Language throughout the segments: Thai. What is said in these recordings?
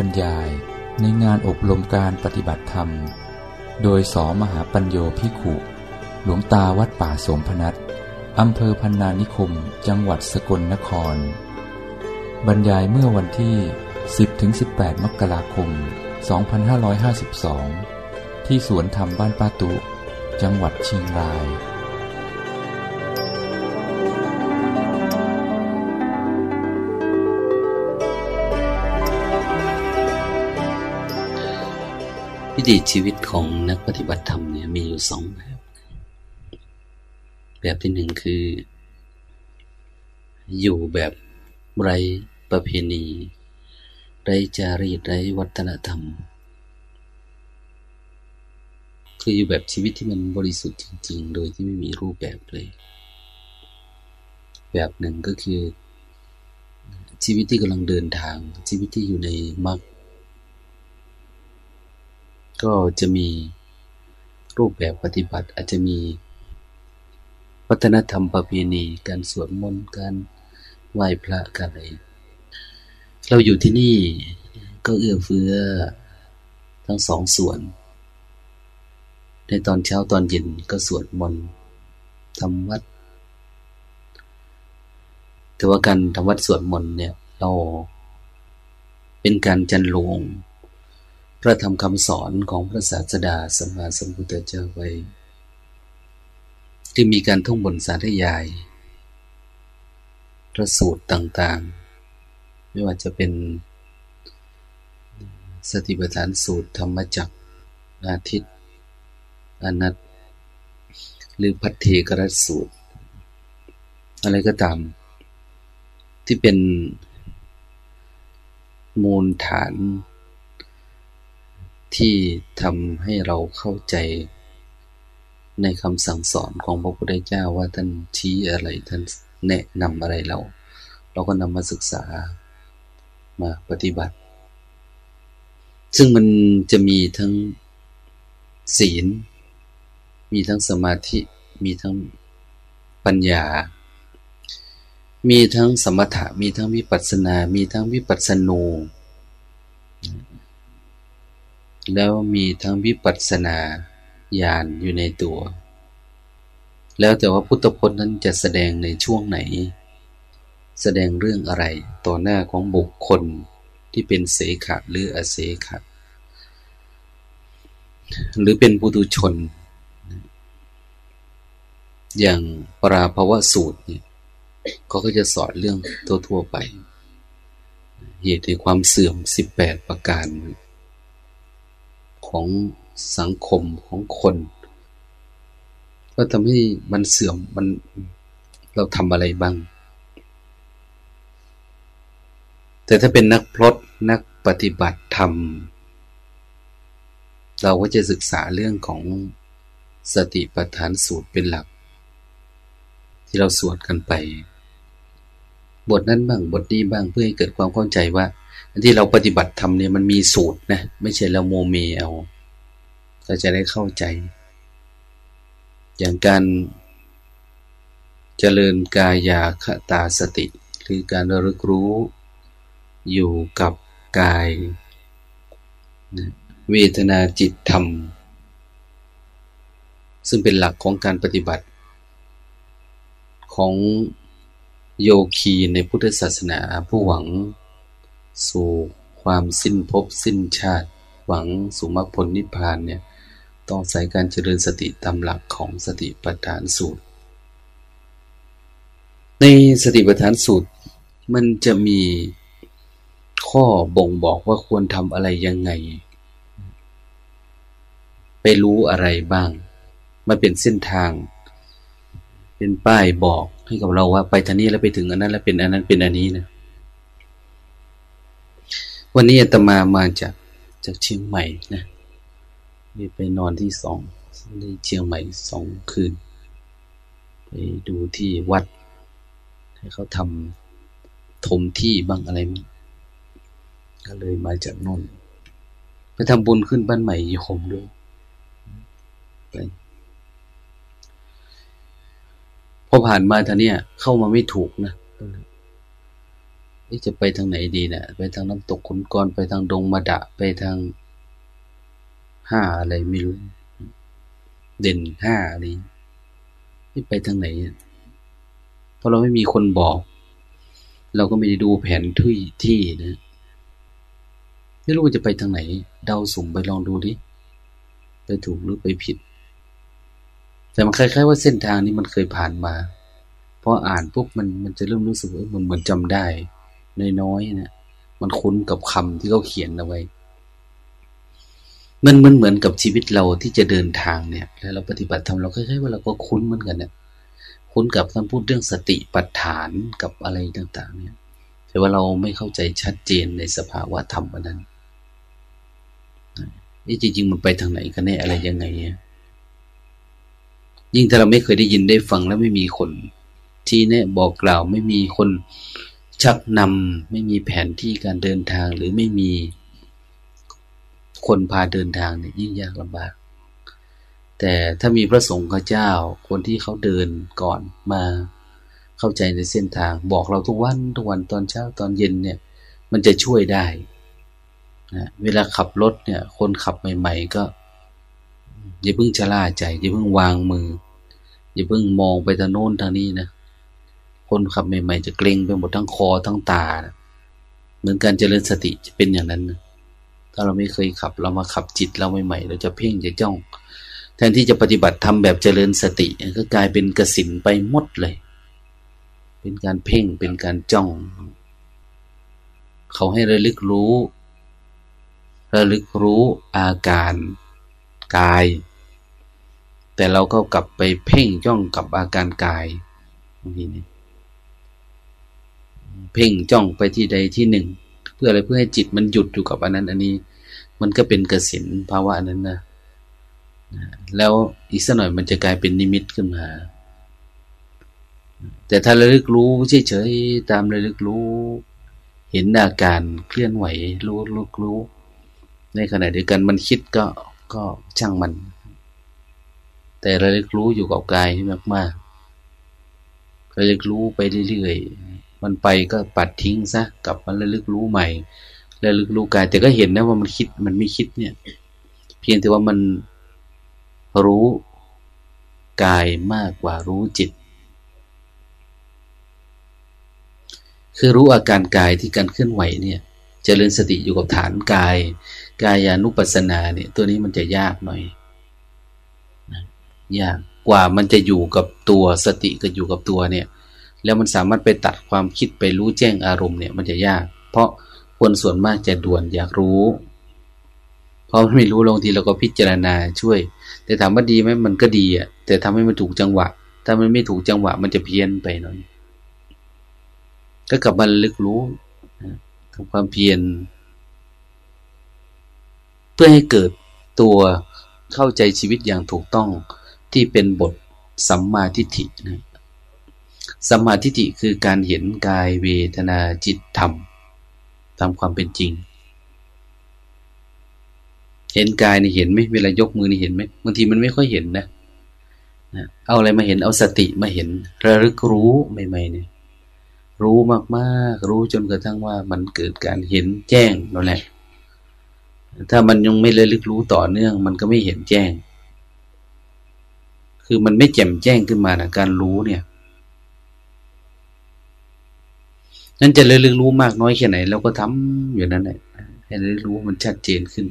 รรมบรรยายในงานอบรมการปฏิบัติธรรม โดยสอมหาปัญโยพิขุ หลวงตาวัดป่าสมพนัสอำเภอพันนานิคม จังหวัดสกลนคร บรรยายเมื่อวันที่ 10-18 มกราคม 2552 ที่สวนธรรมบ้านป้าตุ จังหวัดเชียงราย วิถีชีวิตของนักปฏิบัติธรรมเนี่ยมีอยู่สองแบบ แบบที่หนึ่งคือ อยู่แบบไรประเพณี ไรจารีตไรวัฒนธรรม คืออยู่แบบชีวิตที่มันบริสุทธิ์จริง ๆ โดยที่ไม่มีรูปแบบเลย แบบหนึ่งก็คือ ชีวิตที่กำลังเดินทาง ชีวิตที่อยู่ในมรรค ก็จะมีรูปแบบปฏิบัติอาจจะมีวัฒนธรรมประเพณีการสวดมนต์การไหว้พระกันอะไรเราอยู่ที่นี่ก็เอื้อเฟื้อทั้งสองส่วน ในตอนเช้าตอนเย็นก็สวดมนต์ทำวัดแต่ว่าการทำวัดสวดมนต์เนี่ย เราเป็นการจันลง พระธรรมคำสอนของพระศาสดาสมมาสมพุทธเจ้าไว้ ที่มีการท่องบนสาธยาย พระสูตรต่างๆ ไม่ว่าจะเป็นสติปัฏฐานสูตรธรรมจักรอาทิตย์อนัตหรือพัทเทกรสูตร อะไรก็ตาม ที่เป็นมูลฐาน ที่ทำให้เราเข้าใจ ในคำสั่งสอนของพระพุทธเจ้าว่าท่านชี้อะไรท่านแนะนำอะไรเรา เราก็นำมาศึกษามาปฏิบัติ ซึ่งมันจะมีทั้งศีล มีทั้งสมาธิ มีทั้งปัญญา มีทั้งสมถะ มีทั้งวิปัสสนา มีทั้งวิปัสสนู แล้วมีทั้งวิปัสสนาญาณอยู่ในตัว แล้วแต่ว่าพุทธพจน์นั้นจะแสดงในช่วงไหน แสดงเรื่องอะไรต่อหน้าของบุคคลที่เป็นเสขะหรืออเสขะหรือเป็นปุถุชน อย่างปราภวะสูตรเนี่ยเขาก็จะสอนเรื่องทั่วๆไป เหตุในความเสื่อม 18 ประการ ของสังคมของคน ก็ทำให้มันเสื่อมมันเราทำอะไรบ้าง แต่ถ้าเป็นนักพลดนักปฏิบัติธรรม เราก็จะศึกษาเรื่องของสติปัฏฐานสูตรเป็นหลัก ที่เราสวดกันไป บทนั้นบ้างบทนี้บ้างเพื่อให้เกิดความเข้าใจว่า ที่เราปฏิบัติทำเนี่ยมันมีสูตรนะ ไม่ใช่เราโมเมเอาเราจะได้เข้าใจ อย่างการเจริญกายาคตาสติ คือการระลึกรู้อยู่กับกายเวทนาจิตธรรม ซึ่งเป็นหลักของการปฏิบัติ ของโยคีในพุทธศาสนาผู้หวัง สู่ความสิ้นภพสิ้นชาติ หวังสู่มรรคผลนิพพานเนี่ยต้องใส่การเจริญสติตามหลักของสติปัฏฐานสูตร ในสติปัฏฐานสูตร มันจะมีข้อบ่งบอกว่าควรทำอะไรยังไง ไปรู้อะไรบ้าง มันเป็นเส้นทาง เป็นป้ายบอกให้กับเราว่าไปทางนี้แล้วไปถึงอันนั้น แล้วเป็นอันนั้นเป็นอันนี้นะ วันนี้อาตมามาจากจากเชียงใหม่นะมีไปนอนที่สองในเชียงใหม่สองคืน ไปดูที่วัด ให้เขาทำถมที่บ้างอะไรมั้งก็เลยมาจากนนไปทำบุญขึ้นบ้านใหม่ยคมด้วยไปพอผ่านมาท่างเนี้ยเข้ามาไม่ถูกนะ จะไปทางไหนดีเนะี่ยไปทางน้ำตกขุนกรไปทางดงมาดะ ไปทางห้าอะไรไม่รู้ เด่นห้าอะไรไม่ไปทางไหน เพราะเราไม่มีคนบอก เราก็ไม่ได้ดูแผนที่ที่นะไม่รู้จะไปทางไหน เดาสุ่มไปลองดูดิไปถูกหรือไปผิด แต่มันคล้ายๆว่าเส้นทางนี้มันเคยผ่านมาพออ่านปุ๊บมันมันจะเริ่มรู้สึกว่ามันเหมือนจำได้ น้อยๆเนะมันคุ้นกับคำที่เขาเขียนเอาไว้ มันมันเหมือนกับชีวิตเราที่จะเดินทางเนี่ย แล้วเราปฏิบัติทำเราคล้ายๆว่าเราก็คุ้นเหมือนกันเนี่ยคุ้นกับการพูดเรื่องสติปัฏฐานกับอะไรต่าง ๆ เนี่ยแต่ว่าเราไม่เข้าใจชัดเจนในสภาวะธรรมนั้นนี่จริง ๆ มันไปทางไหนกันแน่อะไรยังไงเนี่ยยิ่งถ้าเราไม่เคยได้ยินได้ฟังแล้วไม่มีคน ที่แน่บอกกล่าวไม่มีคน ชักนำไม่มีแผนที่การเดินทางหรือไม่มีคนพาเดินทางเนี่ยยิ่งยากลำบาก แต่ถ้ามีพระสงฆ์เจ้า คนที่เขาเดินก่อนมาเข้าใจในเส้นทาง บอกเราทุกวันทุกวันตอนเช้าตอนเย็นเนี่ย มันจะช่วยได้นะเวลาขับรถเนี่ย คนขับใหม่ ๆ ก็ อย่าเพิ่งชะล่าใจ อย่าเพิ่งวางมือ อย่าเพิ่งมองไปทางโน้นทางนี้นะ คนขับใหม่ๆจะเกรงไปหมดทั้งคอทั้งตาเหมือนการเจริญสติจะเป็นอย่างนั้นนะถ้าเราไม่เคยขับเรามาขับจิตเราใหม่ๆ เราจะเพ่งจะจ้อง แทนที่จะปฏิบัติทำแบบเจริญสติ ก็กลายเป็นกสินไปหมดเลย เป็นการเพ่งเป็นการจ้อง เขาให้ระลึกรู้ ระลึกรู้อาการกาย แต่เราก็กลับไปเพ่งจ้องกับอาการกายบางทีนี่ เพ่งจ้องไปที่ใดที่หนึ่ง เพื่ออะไรเพื่อให้จิตมันหยุดอยู่กับอันนั้น อันนี้ มันก็เป็นกสินภาวะนั้นนะแล้วอีกสักหน่อยมันจะกลายเป็นนิมิตขึ้นมาแต่ถ้าระลึกรู้เฉยๆตามระลึกรู้ เห็นอาการเคลื่อนไหว รู้รู้รู้ ในขณะเดียวกันมันคิดก็ก็ช่างมัน แต่ระลึกรู้อยู่กับกายมากๆระลึกรู้ไปเรื่อยๆ มันไปก็ปัดทิ้งซะกลับมาระลึกรู้ใหม่ระลึกรู้กาย แต่ก็เห็นนะว่ามันคิดมันไม่คิดเนี่ย เพียงแต่ว่ามันรู้กายมากกว่ารู้จิต คือรู้อาการกายที่การเคลื่อนไหวเนี่ยจเจริญสติอยู่กับฐานกาย กายานุปัสสนาเนี่ย ตัวนี้มันจะยากหน่อยยากกว่ามันจะอยู่กับตัวสติก็อยู่กับตัวเนี่ย แล้วมันสามารถไปตัดความคิดไปรู้แจ้งอารมณ์เนี่ยมันจะยาก เพราะคนส่วนมากจะด่วนอยากรู้พอไม่รู้ลงทีเราก็พิจารณาช่วย แต่ถามว่าดีไหมมันก็ดีอะ แต่ทำให้มันถูกจังหวะ ถ้ามันไม่ถูกจังหวะ มันจะเพี้ยนไปหน่อย ก็กลับมาลึกรู้ทำความเพียรเพื่อให้เกิดตัวเข้าใจชีวิตอย่างถูกต้องที่เป็นบทสัมมาทิฏฐินะ สมาธิิคือการเห็นกายเวทนาจิตธรรมตามความเป็นจริง เห็นกายนี่เห็นไหมเวลายกมือนี่เห็นไหมบางทีมันไม่ค่อยเห็นนะนะเอาอะไรมาเห็นเอาสติมาเห็น ระลึกรู้ใหม่ๆเนี่ยรู้มากๆ รู้จนกระทั่งว่ามันเกิดการเห็นแจ้งนั่นแหละ ถ้ามันยังไม่ระลึกรู้ต่อเนื่อง มันก็ไม่เห็นแจ้ง คือมันไม่แจ่มแจ้งขึ้นมานะการรู้เนี่ย นั้นจะเลือกรู้มากน้อยแค่ไหนเราก็ทำอยู่นั้นแหละให้เลือกรู้มันชัดเจนขึ้น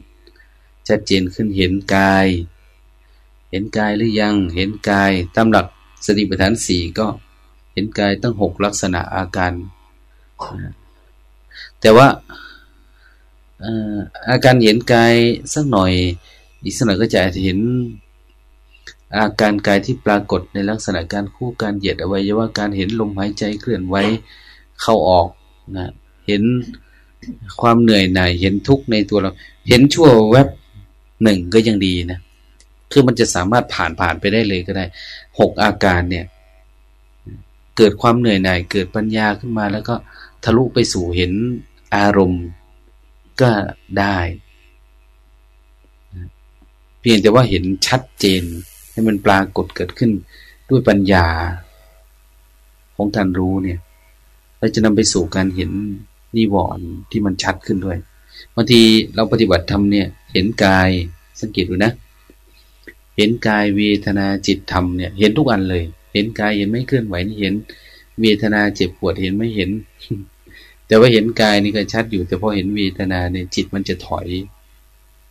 ชัดเจนขึ้นเห็นกาย เห็นกายหรือยัง เห็นกายตามหลักสติปัฏฐานสี่ก็เห็นกายตั้งหกลักษณะอาการ แต่ว่าอาการเห็นกายสักหน่อย อีกสักหน่อยก็จะเห็นอาการกายที่ปรากฏในลักษณะการคู่การเหยียดอวัยวะการเห็นลมหายใจเคลื่อนไหว เข้าออกนะเห็นความเหนื่อยหน่ายเห็นทุกข์ในตัวเรา เห็นชั่วแวบหนึ่งก็ยังดีนะคือมันจะสามารถผ่านผ่านไปได้เลยก็ได้หกอาการเนี่ย เกิดความเหนื่อยหน่าย เกิดปัญญาขึ้นมา แล้วก็ทะลุไปสู่เห็นอารมณ์ก็ได้เพียงแต่ว่าเห็นชัดเจน ให้มันปรากฏเกิดขึ้นด้วยปัญญาของการรู้เนี่ย เราจะนำไปสู่การเห็นนิวรณ์ที่มันชัดขึ้นด้วยบางทีเราปฏิบัติธรรมเนี่ย เห็นกายสังเกตดูนะ เห็นกายเวทนาจิตธรรมเนี่ย เห็นทุกอันเลย เห็นกายเห็นไม่เคลื่อนไหวนี่เห็น เวทนาเจ็บปวดเห็นไม่เห็น แต่ว่าเห็นกายนี่ก็ชัดอยู่ แต่พอเห็นเวทนาเนี่ย จิตมันจะถอย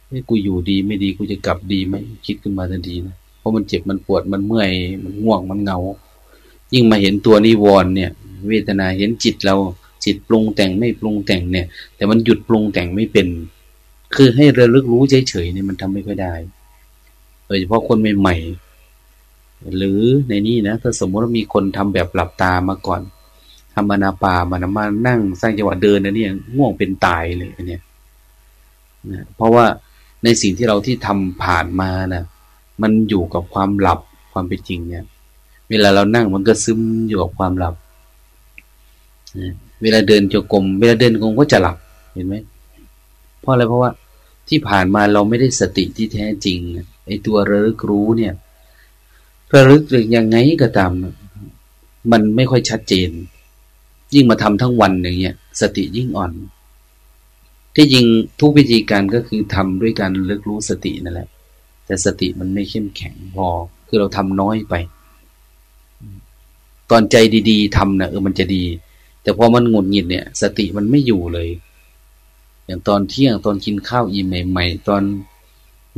เฮ้กูอยู่ดีไม่ดีกูจะกลับดีไหมคิดขึ้นมาทันทีนะเพราะมันเจ็บมันปวดมันเมื่อยมันง่วงมันเงา ยิ่งมาเห็นตัวนิวรณ์เนี่ย เวทนาเห็นจิตเราจิตปรุงแต่งไม่ปรุงแต่งเนี่ย แต่มันหยุดปรุงแต่งไม่เป็น คือให้ระลึกรู้เฉยๆเนี่ยมันทำไม่ค่อยได้โดยเฉพาะคนใหม่ๆหรือในนี้นะถ้าสมมติว่ามีคนทำแบบหลับตามาก่อนทำมานาปามันมานั่งสร้างจังหวะเดินนะเนี่ยง่วงเป็นตายเลยเนี่ยนะเพราะว่าในสิ่งที่เราที่ทำผ่านมาน่ะ มันอยู่กับความหลับความเป็นจริงเนี่ย เวลาเรานั่งมันก็ซึมอยู่กับความหลับ เวลาเดินจงกรมเวลาเดินจงกรมก็จะหลับเห็นไหมเพราะอะไรเพราะว่าที่ผ่านมาเราไม่ได้สติที่แท้จริงไอ้ตัวระลึกรู้เนี่ยระลึกหรือยังไงก็ตาม มันไม่ค่อยชัดเจน ยิ่งมาทำทั้งวันอย่างเงี้ย สติยิ่งอ่อน ที่จริงทุกวิธีการก็คือทำด้วยการระลึกรู้สตินั่นแหละ แต่สติมันไม่เข้มแข็งพอคือเราทำน้อยไป ตอนใจดี ๆทำนะเออมันจะดี แต่พอมันหงุดหงิดเนี่ย สติมันไม่อยู่เลย อย่างตอนเที่ยงตอนกินข้าวอิ่มใหม่ๆตอน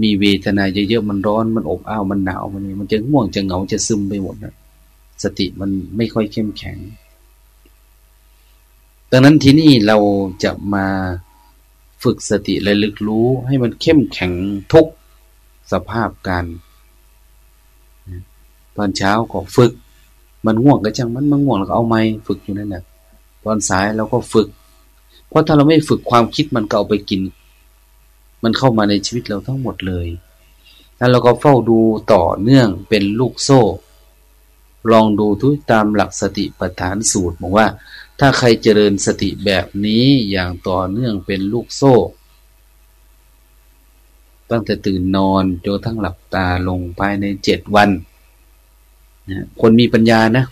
มีเวทนาเยอะๆมันร้อนมันอบอ้าวมันหนาวมันมันจะง่วงจะเหงาจะซึมไปหมดนะสติมันไม่ค่อยเข้มแข็ง ดังนั้นที่นี่เราจะมาฝึกสติและลึกรู้ให้มันเข้มแข็งทุกสภาพการตอนเช้าก็ฝึก มันง่วงก็จังมันมันง่วงแล้วก็เอาไม้ฝึกอยู่นั่นแหละ ตอนสายเราก็ฝึก เพราะถ้าเราไม่ฝึกความคิดมันก็เอาไปกิน มันเข้ามาในชีวิตเราทั้งหมดเลยแล้วเราก็เฝ้าดูต่อเนื่องเป็นลูกโซ่ ลองดูทุกตามหลักสติปัฏฐานสูตรบอกว่า ถ้าใครเจริญสติแบบนี้อย่างต่อเนื่องเป็นลูกโซ่ ตั้งแต่ตื่นนอนจนทั้งหลับตาลงภายในเจ็ดวันคนมีปัญญานะ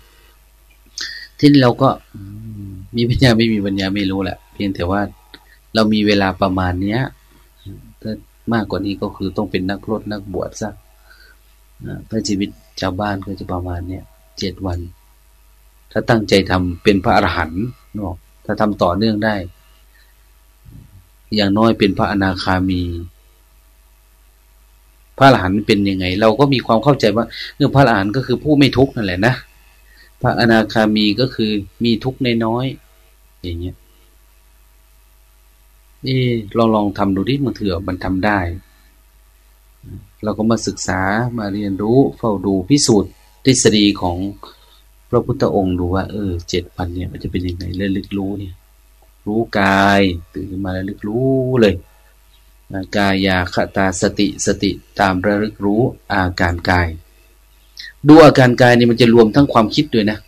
ที่เราก็ มีปัญญาไม่มีปัญญาไม่รู้แหละเพียงแต่ว่าเรามีเวลาประมาณเนี้ยถ้ามากกว่านี้ก็คือต้องเป็นนักรถนักบวชซะถ้าชีวิตชาวบ้านก็จะประมาณเนี้ยเจ็ดวัน ถ้าตั้งใจทำเป็นพระอรหันต์นอกถ้าทำต่อเนื่องได้ อย่างน้อยเป็นพระอนาคามี พระอรหันต์เป็นยังไง เราก็มีความเข้าใจว่าเรื่องพระอรหันต์ก็คือผู้ไม่ทุกข์นั่นแหละนะพระอนาคามีก็คือมีทุกข์น้อย อย่างเงี้ยนี่ลองลองทำดูดิมันเถื่อมันทำได้ เราก็มาศึกษามาเรียนรู้เฝ้าดูพิสูจน์ทฤษฎีของพระพุทธองค์ดูว่า เออเจ็ดพันเนี่ย มันจะเป็นยังไงเรื่อลึกรู้เนี่ย รู้กายตื่นมาแล้วลึกรู้เลยกายาคตาสติสติตามระลึกรู้อาการกาย ดูอาการกายนี่มันจะรวมทั้งความคิดด้วยนะ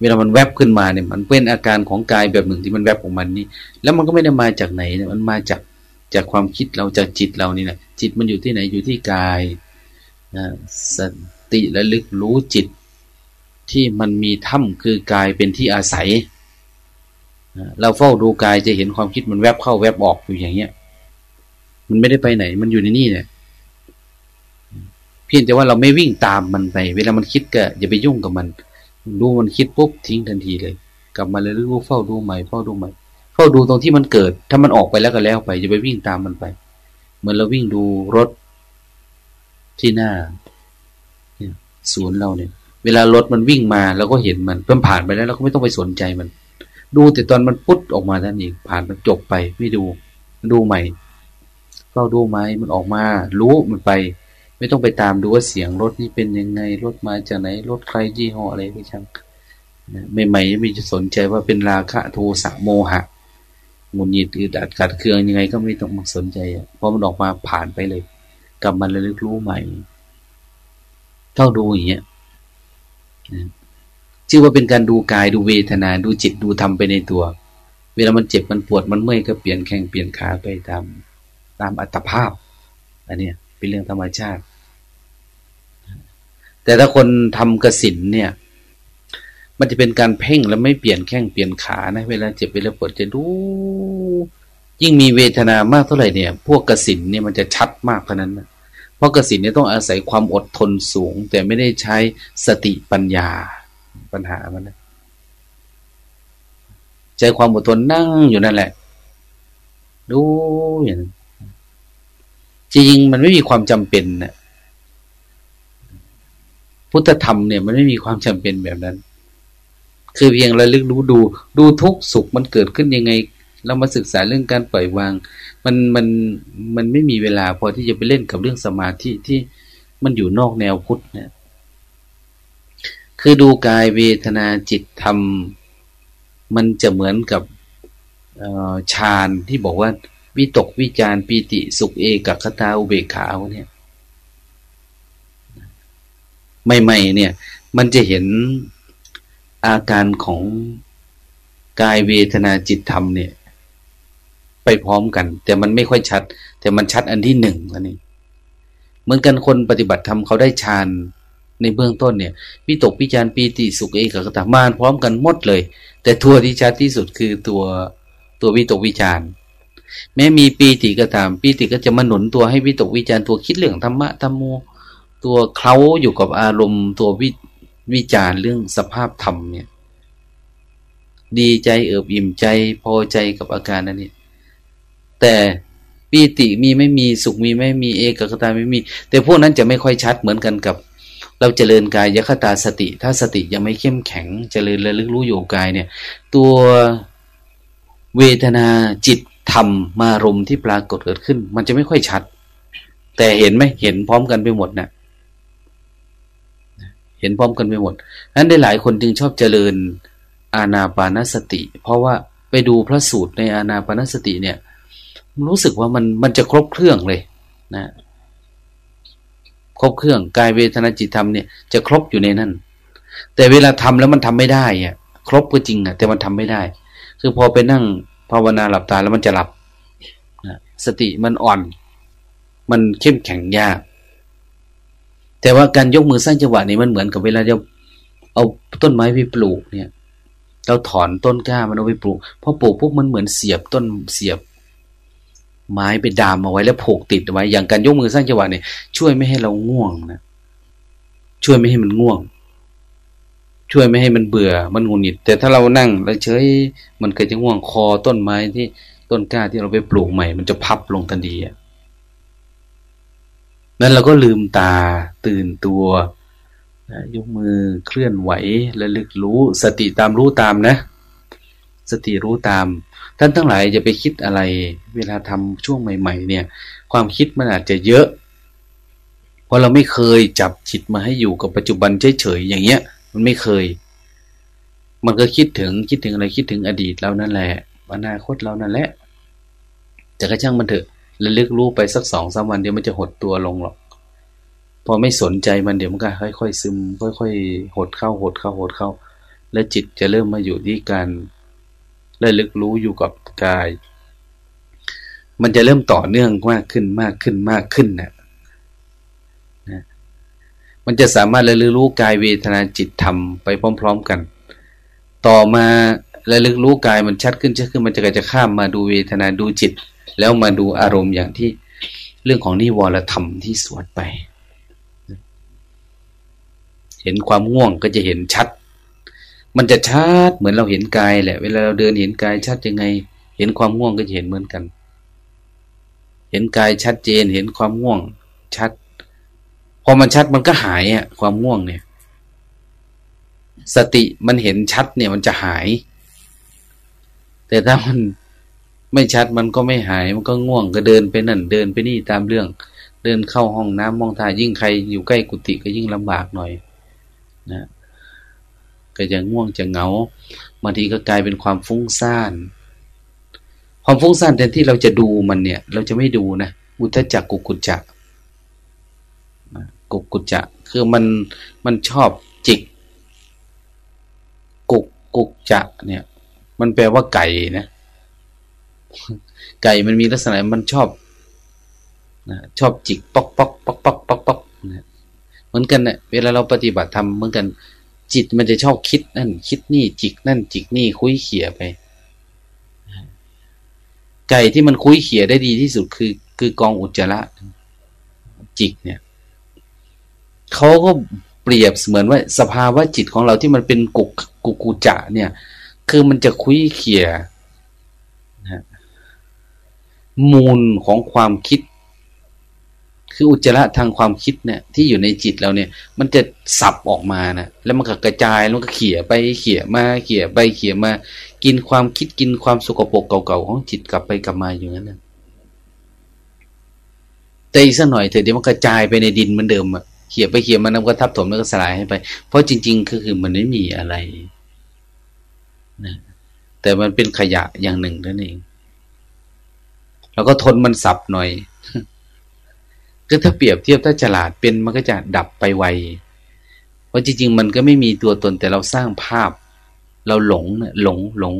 เวลามันแวบขึ้นมาเนี่ยมันเป็นอาการของกายแบบหนึ่งที่มันแวบของมันนี่ แล้วมันก็ไม่ได้มาจากไหนเนี่ยมันมาจากจากความคิดเราจากจิตเรานี่แหละจิตมันอยู่ที่ไหนอยู่ที่กายนะสติและลึกรู้จิต ที่มันมีถ้ำคือกายเป็นที่อาศัยเราเฝ้าดูกายจะเห็นความคิดมันแวบเข้าแวบออกอยู่อย่างเงี้ย มันไม่ได้ไปไหน มันอยู่ในนี่เนี่ยพียงแต่ว่าเราไม่วิ่งตามมันไป เวลามันคิดก็อย่าไปยุ่งกับมัน ดูมันคิดปุ๊บทิ้งทันทีเลย กลับมาเลยรู้เฝ้าดูใหม่เฝ้าดูใหม่ เฝ้าดูตรงที่มันเกิด ถ้ามันออกไปแล้วก็แล้วไปอย่าไปวิ่งตามมันไป เหมือนเราวิ่งดูรถที่หน้าศูนย์เราเนี่ย เวลารถมันวิ่งมาเราก็เห็นมันเพิ่มผ่านไปแล้วเราก็ไม่ต้องไปสนใจมัน ดูแต่ตอนมันพุทออกมาท่านเองผ่านมันจบไปไม่ดู ดูใหม่เฝ้าดูไหมมันออกมา รู้มันไป ไม่ต้องไปตามดูว่าเสียงรถนี่เป็นยังไง รถมาจากไหน รถใครยี่ห้ออะไรไม่ช่างใหม่ๆไม่จะสนใจว่าเป็นราคะโทสะโมหะมุนยิดอืดอัดขัดเคืองยังไงก็ไม่ต้องมาสนใจเพราะมันออกมาผ่านไปเลยกลับมาระลึกรู้ใหม่เท่าดูอย่างเงี้ยชื่อว่าเป็นการดูกายดูเวทนาดูจิตดูธรรมไปในตัว เวลามันเจ็บมันปวดมันเมื่อยก็เปลี่ยนแข้งเปลี่ยนขาไปตามตามอัตภาพ อันเนี้ยเป็นเรื่องธรรมชาติ แต่ถ้าคนทำกสินเนี่ย มันจะเป็นการเพ่งแล้วไม่เปลี่ยนแข้งเปลี่ยนขานะ เวลาเจ็บเวลาปวดจะดู ยิ่งมีเวทนามากเท่าไหร่เนี่ย พวกกสินเนี่ยมันจะชัดมากเท่านั้นนะเพราะกสินเนี่ยต้องอาศัยความอดทนสูง แต่ไม่ได้ใช้สติปัญญาปัญหามันนะใช้ความอดทนนั่งอยู่นั่นแหละ ดูอย่างจริงมันไม่มีความจำเป็นนะ พุทธธรรมเนี่ยมันไม่มีความจำเป็นแบบนั้น คือเพียงระลึกรู้ดู ดูทุกสุขมันเกิดขึ้นยังไง เรามาศึกษาเรื่องการปล่อยวาง มันมันมันไม่มีเวลาพอที่จะไปเล่นกับเรื่องสมาธิที่มันอยู่นอกแนวพุทธเนี่ยคือดูกายเวทนาจิตธรรม มันจะเหมือนกับฌานที่บอกว่าวิตกวิจารปีติสุขเอกคตาอุเบกขาเนี่ย ใหม่ๆเนี่ย มันจะเห็นอาการของกายเวทนาจิตธรรมเนี่ย ไปพร้อมกัน แต่มันไม่ค่อยชัด แต่มันชัดอันที่หนึ่งอันนี้เหมือนกันคนปฏิบัติธรรมเขาได้ฌานในเบื้องต้นเนี่ยวิตกวิจารปีติสุขเอกกตามานพร้อมกันหมดเลย แต่ตัวที่ชัดที่สุดคือตัวตัววิตกวิจารแม้มีปีติก็ตามปีติก็จะมาหนุนตัวให้วิตกวิจารตัวคิดเรื่องธรรมะธรรมโม ตัวเขาอยู่กับอารมณ์ตัววิวิจารเรื่องสภาพธรรมเนี่ย ดีใจเอิบอิ่มใจพอใจกับอาการนั้นนี่แต่ปีติมีไม่มีสุขมีไม่มีเอกกตาไม่มี แต่พวกนั้นจะไม่ค่อยชัดเหมือนกันกับ เราเจริญกายยคตาสติ ถ้าสติยังไม่เข้มแข็งเจริญระลึกรู้อยู่กายเนี่ย ตัวเวทนาจิตธรรมมารมที่ปรากฏเกิดขึ้น มันจะไม่ค่อยชัด แต่เห็นไหมเห็นพร้อมกันไปหมดนะ เห็นพร้อมกันไปหมดนั้นได้หลายคนจึงชอบเจริญอาณาปานสติ เพราะว่าไปดูพระสูตรในอาณาปานสติเนี่ย รู้สึกว่ามันมันจะครบเครื่องเลยนะครบเครื่องกายเวทนาจิตธรรมเนี่ยจะครบอยู่ในนั้น แต่เวลาทำแล้วมันทำไม่ได้อะครบก็จริงอะ แต่มันทำไม่ได้ คือพอไปนั่งภาวนาหลับตาแล้วมันจะหลับสติมันอ่อน มันเข้มแข็งยาก แต่ว่าการยกมือสร้างจังหวะนี้มันเหมือนกับเวลาจะเอาต้นไม้ไปปลูกเนี่ย เราถอนต้นกล้ามันเอาไปปลูกพอปลูกปุ๊บมันเหมือนเสียบต้นเสียบ ไม้ไปดามเอาไว้แล้วผูกติดไว้ อย่างการยกมือสร้างจังหวะเนี่ยช่วยไม่ให้เราง่วงนะช่วยไม่ให้มันง่วง ช่วยไม่ให้มันเบื่อมันงุดหงิด แต่ถ้าเรานั่งแล้วเฉยมันเก็จะง่วงคอต้นไม้ที่ต้นกล้าที่เราไปปลูกใหม่ มันจะพับลงทันที นั้นเราก็ลืมตาตื่นตัวยกมือเคลื่อนไหวและลึกรู้ สติตามรู้ตามนะ สติรู้ตาม ท่านทั้งหลายจะไปคิดอะไร เวลาทำช่วงใหม่ ๆ เนี่ย ความคิดมันอาจจะเยอะ เพราะเราไม่เคยจับจิตมาให้อยู่กับปัจจุบันเฉยๆอย่างเงี้ย มันไม่เคย มันก็คิดถึงคิดถึงอะไรคิดถึงอดีตเรานั่นแหละอนาคตเรานั่นแหละแต่ก็ช่างมันเถอะ ระลึกรู้ไปสักสองสามวันเดี๋ยวมันจะหดตัวลงหรอก พอไม่สนใจมันเดี๋ยวมันก็ค่อยๆซึม ค่อยๆหดเข้าหดเข้าหดเข้า แล้วจิตจะเริ่มมาอยู่ที่การและลึกรู้อยู่กับกาย มันจะเริ่มต่อเนื่องมากขึ้นมากขึ้นมากขึ้นนะนะ มันจะสามารถระลึกรู้กายเวทนาจิตธรรมไปพร้อม ๆกัน ต่อมาระลึกรู้กายมันชัดขึ้นชัดขึ้นมันจะจะข้ามมาดูเวทนาดูจิต แล้วมาดูอารมณ์อย่างที่เรื่องของนิวรธรรมที่สวดไป เห็นความง่วงก็จะเห็นชัด มันจะชัดเหมือนเราเห็นกายแหละ เวลาเราเดินเห็นกายชัดยังไง เห็นความง่วงก็จะเห็นเหมือนกัน เห็นกายชัดเจน เห็นความง่วง ชัด พอมันชัดมันก็หายอะความง่วงเนี่ย สติมันเห็นชัดเนี่ยมันจะหาย แต่ถ้ามัน ไม่ชัดมันก็ไม่หายมันก็ง่วงก็เดินไปนั่นเดินไปนี่ตามเรื่อง เดินเข้าห้องน้ำมองทายิ่งใครอยู่ใกล้กุฏิก็ยิ่งลำบากหน่อยนะก็จะง่วงจะเหงาบางทีก็กลายเป็นความฟุ้งซ่านความฟุ้งซ่านแทนที่เราจะดูมันเนี่ย เราจะไม่ดูนะอุทจักกุกุจจะกุกุจจะคือมันมันชอบจิก กุกจะเนี่ย มันแปลว่าไก่นะ ไก่มันมีลักษณะมันชอบนะชอบจิกปอกปอกปอกปอกปอกปอกนะเหมือนกันเนะ่ยเวลาเราปฏิบัติทำเหมือนกัน จิตมันจะชอบคิดนั่น คิดนี่จิกนั่น จิกนี่คุยเขี่ยไป ไก่ที่มันคุยเขี่ยได้ดีที่สุดคือ คือกองอุจจาระจิกเนี่ยเขาก็เปรียบเหมือนว่าสภาวะจิตของเราที่มันเป็นกุกกุกุจะเนี่ย คือมันจะคุยเขี่ย มูลของความคิด คืออุจจาระทางความคิดเนี่ยที่อยู่ในจิตเราเนี่ย มันจะสับออกมานะแล้วมันก็กระจายแล้วก็เขี่ยไปเขี่ยมาเขี่ยไปเขี่ยมา กินความคิดกินความสกปรกเก่าๆของจิตกลับไปกลับมาอยู่นั้นนะแต่อีกสักหน่อยเถอะเดี๋ยวมันกระจายไปในดินเหมือนเดิมอะเขี่ยไปเขี่ยมาน้ำก็ทับถมแล้วก็สลายให้ไป เพราะจริงๆคือคือมันไม่มีอะไรนะแต่มันเป็นขยะอย่างหนึ่งนั่นเอง เราก็ทนมันสับหน่อย ก็ถ้าเปรียบเทียบถ้าฉลาดเป็นมันก็จะดับไปไว เพราะจริง ๆ มันก็ไม่มีตัวตนแต่เราสร้างภาพ เราหลงเนี่ยหลงหลง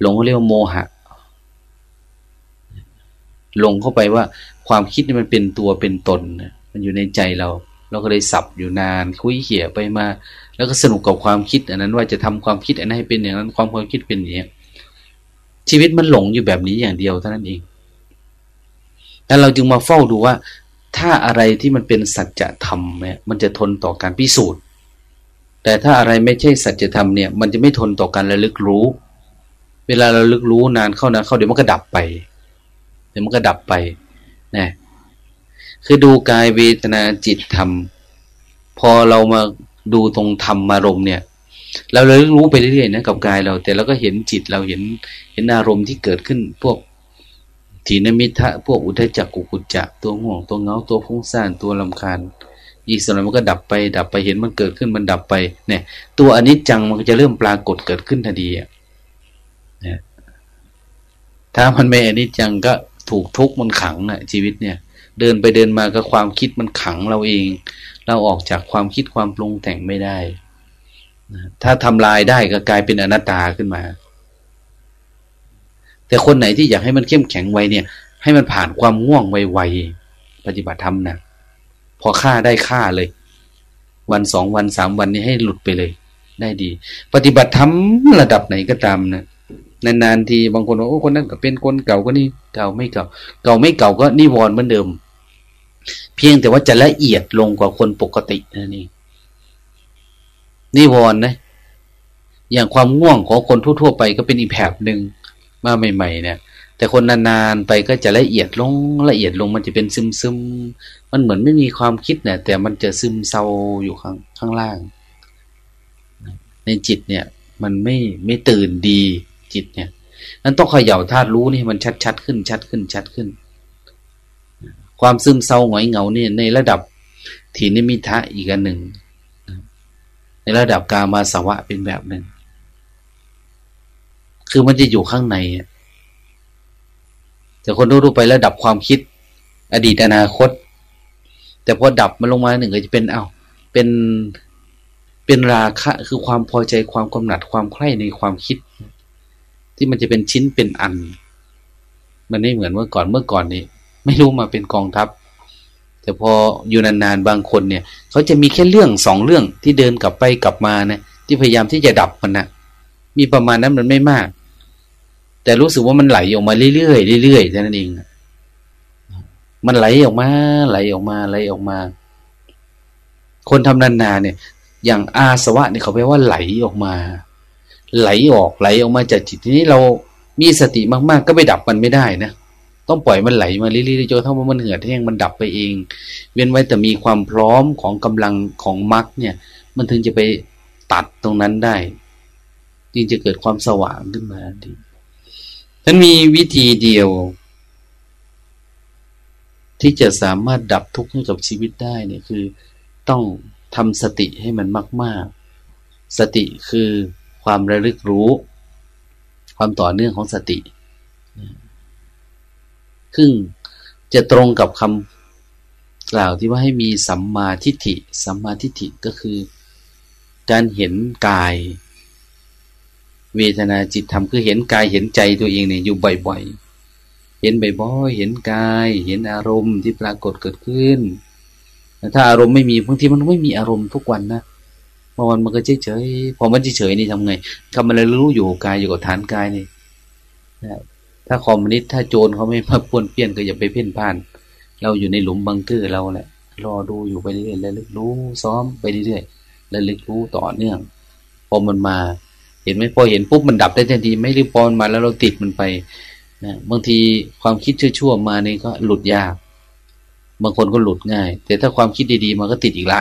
หลงเรียกว่าโมหะหลงเข้าไปว่าความคิดนี่มันเป็นตัวเป็นตนมันอยู่ในใจเรา เราก็เลยสับอยู่นาน คุยเขี่ยไปมา แล้วก็สนุกกับความคิด อันนั้นว่าจะทำความคิดอันนั้นให้เป็นอย่างนั้นความความคิดเป็นอย่างนี้ ชีวิตมันหลงอยู่แบบนี้อย่างเดียวเท่านั้นเองแล้วเราจึงมาเฝ้าดูว่า ถ้าอะไรที่มันเป็นสัจธรรมเนี่ยมันจะทนต่อการพิสูจน์ แต่ถ้าอะไรไม่ใช่สัจธรรมเนี่ย มันจะไม่ทนต่อการระลึกรู้ เวลาเราลึกรู้นานเข้านานเข้าเดี๋ยวมันก็ดับไป เดี๋ยวมันก็ดับไปนะคือดูกายเวทนาจิตธรรม พอเรามาดูตรงธรรมารมเนี่ย เราเลยรู้ไปเรื่อยๆนะกับกายเรา แต่เราก็เห็นจิตเราเห็นเห็นอารมณ์ที่เกิดขึ้นพวกถีนมิทะพวกอุทจักกุกุจจะตัวห่วงตัวเงาตัวฟุ้งซ่านตัวลำคาญ อีกส่วนมันก็ดับไป ดับไปเห็นมันเกิดขึ้นมันดับไป เนี่ย ตัวอนิจจังมันก็จะเริ่มปรากฏเกิดขึ้นทันทีอะนะถ้ามันไม่อนิจจังก็ถูกทุกข์มันขังอะ ชีวิตเนี่ย เดินไปเดินมาก็ความคิดมันขังเราเอง เราออกจากความคิดความปรุงแต่งไม่ได้ ถ้าทำลายได้ก็กลายเป็นอนัตตาขึ้นมา แต่คนไหนที่อยากให้มันเข้มแข็งไวเนี่ย ให้มันผ่านความง่วงไวๆปฏิบัติธรรมนะพอฆ่าได้ฆ่าเลย วันสองวันสามวันนี้ให้หลุดไปเลย ได้ดี ปฏิบัติธรรมระดับไหนก็ตามนะนานๆทีบางคนว่าโอ้คนนั้นก็เป็นคนเก่าก็นี่เก่าไม่เก่า เก่าไม่เก่าก็นิวรณ์เหมือนเดิม เพียงแต่ว่าจะละเอียดลงกว่าคนปกตินั่นเอง นิวรณ์นะอย่างความง่วงของคนทั่วๆไปก็เป็นอีกแบบหนึ่งมาใหม่ ๆ เนี่ย แต่คนนานๆไปก็จะละเอียดลงละเอียดลงมันจะเป็นซึมซึมมันเหมือนไม่มีความคิดเนี่ย แต่มันจะซึมเศร้าอยู่ข้างข้างล่าง ในจิตเนี่ย มันไม่ไม่ตื่นดีจิตเนี่ยนั้นต้องเขย่าธาตุรู้นี่มันชัดชัดขึ้น ชัดขึ้นชัดขึ้น ความซึมเศร้าหงอยเหงาเนี่ยในระดับถีนิมิทะอีกอันหนึ่ง ในระดับกามาสวะเป็นแบบหนึ่ง คือมันจะอยู่ข้างใน แต่คนรู้ไประดับความคิด อดีตอนาคต แต่พอดับมันลงมาหนึ่งก็จะเป็นเอา้าเป็นเป็นราคะคือความพอใจความกำหนัดความใคร่ในความคิด ที่มันจะเป็นชิ้นเป็นอัน มันไม่เหมือนเมื่อก่อนเมื่อก่อนนี่ไม่รู้มาเป็นกองทัพ แต่พออยู่นานๆบางคนเนี่ยเขาจะมีแค่เรื่องสองเรื่องที่เดินกลับไปกลับมานะที่พยายามที่จะดับมันนะมีประมาณนั้นมันไม่มาก แต่รู้สึกว่ามันไหลออกมาเรื่อยๆเรื่อยๆแค่นั้นเองมันไหลออกมา ไหลออกมาไหลออกมา คนทำนานๆเนี่ย อย่างอาสวะเนี่ยเขาแปลว่าไหลออกมา ไหลออกไหลออกมาจากจิตทีนี้เรามีสติมากๆ ก็ไปดับมันไม่ได้นะ ต้องปล่อยมันไหลมาเรื่อยๆจนเท่ามันเหือดแห้งมันดับไปเอง เว้นไว้แต่มีความพร้อมของกำลังของมรรคเนี่ย มันถึงจะไปตัดตรงนั้นได้จึงจะเกิดความสว่างขึ้นมาดีนั้นมีวิธีเดียว ที่จะสามารถดับทุกข์ให้กับชีวิตได้เนี่ยคือต้องทำสติให้มันมาก ๆ สติคือความระลึกรู้ ความต่อเนื่องของสติ ซึ่งจะตรงกับคำกล่าวที่ว่าให้มีสัมมาทิฏฐิ สัมมาทิฏฐิก็คือ การเห็นกาย เวทนาจิตธรรมคือเห็นกายเห็นใจตัวเองเนี่ยอยู่บ่อยๆ เห็นบ่อยๆ เห็นกาย เห็นอารมณ์ที่ปรากฏเกิดขึ้น ถ้าอารมณ์ไม่มีบางทีมันไม่มีอารมณ์ทุกวันนะบางวันมันก็เฉยๆพอมันเฉยๆนี่ทำไงทำอะไรรู้อยู่กายอยู่กับฐานกายนี่ ถ้าคอมมินิสต์ถ้าโจรเขาไม่มาป้วนเปี้ยนก็อย่าไปเพ่นพ่าน เราอยู่ในหลุมบังเกอเราแหละ รอดูอยู่ไปเรื่อยๆแล้วลึกรู้ซ้อมไปเรื่อยๆแล้วลึกรู้ต่อเนื่องพอมันมา เห็นไหมพอเห็นปุ๊บมันดับได้ทันที ไม่รีบปอนมาแล้วเราติดมันไปนะบางทีความคิดชั่วๆมานี่ก็หลุดยาก บางคนก็หลุดง่าย แต่ถ้าความคิดดีๆมันก็ติดอีกละ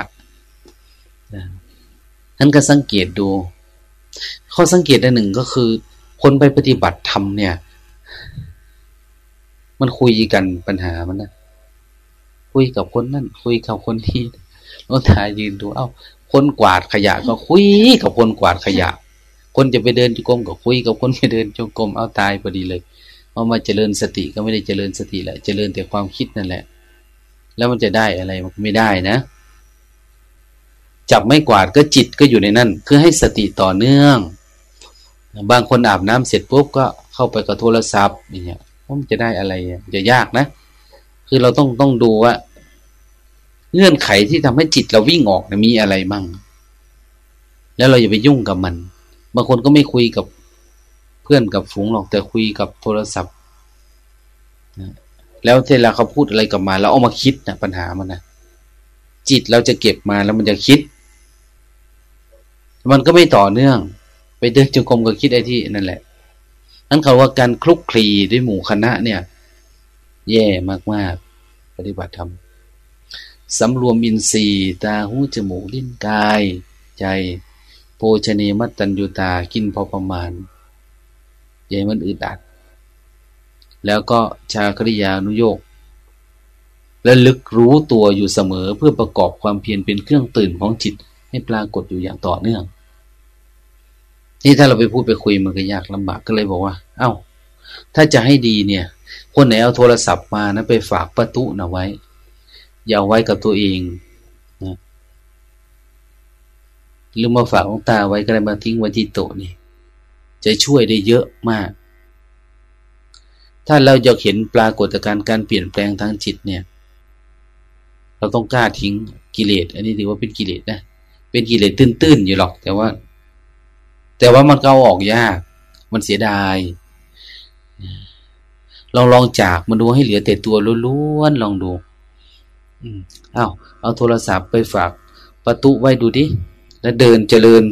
นั้นก็สังเกตดู ข้อสังเกตอันหนึ่งก็คือ คนไปปฏิบัติธรรมเนี่ย มันคุยกันปัญหามันนะคุยกับคนนั่น คุยกับคนที่น้องตายืนดู เอา้า คนกวาดขยะก็คุยกับคนกวาดขยะ คนจะไปเดินจงกรมก็คุยกับคนไปเดินจงกรมเอาตายพอดีเลยเอามาเจริญสติก็ไม่ได้เจริญสติแหละ เจริญแต่ความคิดนั่นแหละ แล้วมันจะได้อะไรมันไม่ได้นะ จับไม่กวาดก็จิตก็อยู่ในนั้นคือให้สติต่อเนื่อง บางคนอาบน้ำเสร็จปุ๊บก็เข้าไปกับโทรศัพท์อย่างเงี้ย มันจะได้อะไรจะยากนะ คือเราต้องต้องดูว่า เงื่อนไขที่ทำให้จิตเราวิ่งออกมีอะไรบ้าง แล้วเราอย่าไปยุ่งกับมัน บางคนก็ไม่คุยกับเพื่อนกับฝูงหรอกแต่คุยกับโทรศัพท์ แล้วเวลาเขาพูดอะไรกลับมา เราเอามาคิดนะปัญหามันนะจิตเราจะเก็บมาแล้วมันจะคิด มันก็ไม่ต่อเนื่อง ไปเดินจงกรมก็คิดไอ้ที่นั่นแหละ นั่นเขาว่าการคลุกคลีด้วยหมู่คณะเนี่ย แย่มากๆ ปฏิบัติธรรมสำรวมอินทรีย์ตาหูจมูกลิ้นกาย ใจ โภชเนมัตตัญญูตากินพอประมาณใหญ่มันอึดอัด แล้วก็ชาคริยานุโยกและลึกรู้ตัวอยู่เสมอเพื่อประกอบความเพียรเป็นเครื่องตื่นของจิตให้ปรากฏอยู่อย่างต่อเนื่อง นี่ถ้าเราไปพูดไปคุยมันก็ยากลำบากก็เลยบอกว่า เอา้า ถ้าจะให้ดีเนี่ย คนไหนเอาโทรศัพท์มานะไปฝากประตูนะไว้ อย่าไว้กับตัวเองนะหรือมาฝากของตาไว้ก็ได้มาทิ้งไว้ที่โต๊ะนี่จะช่วยได้เยอะมาก ถ้าเราอยากเห็นปรากฏการณ์การเปลี่ยนแปลงทางจิตเนี่ย เราต้องกล้าทิ้งกิเลส อันนี้ถือว่าเป็นกิเลสนะ เป็นกิเลสตื้นๆอยู่หรอก แต่ว่า แต่ว่ามันเกาออกยาก มันเสียดายลองลองจากมาดูให้เหลือแต่ตัวล้วนๆลองดูอ้าวเอาโทรศัพท์ไปฝากประตูไว้ดูดิ แล้วเดินเจริญ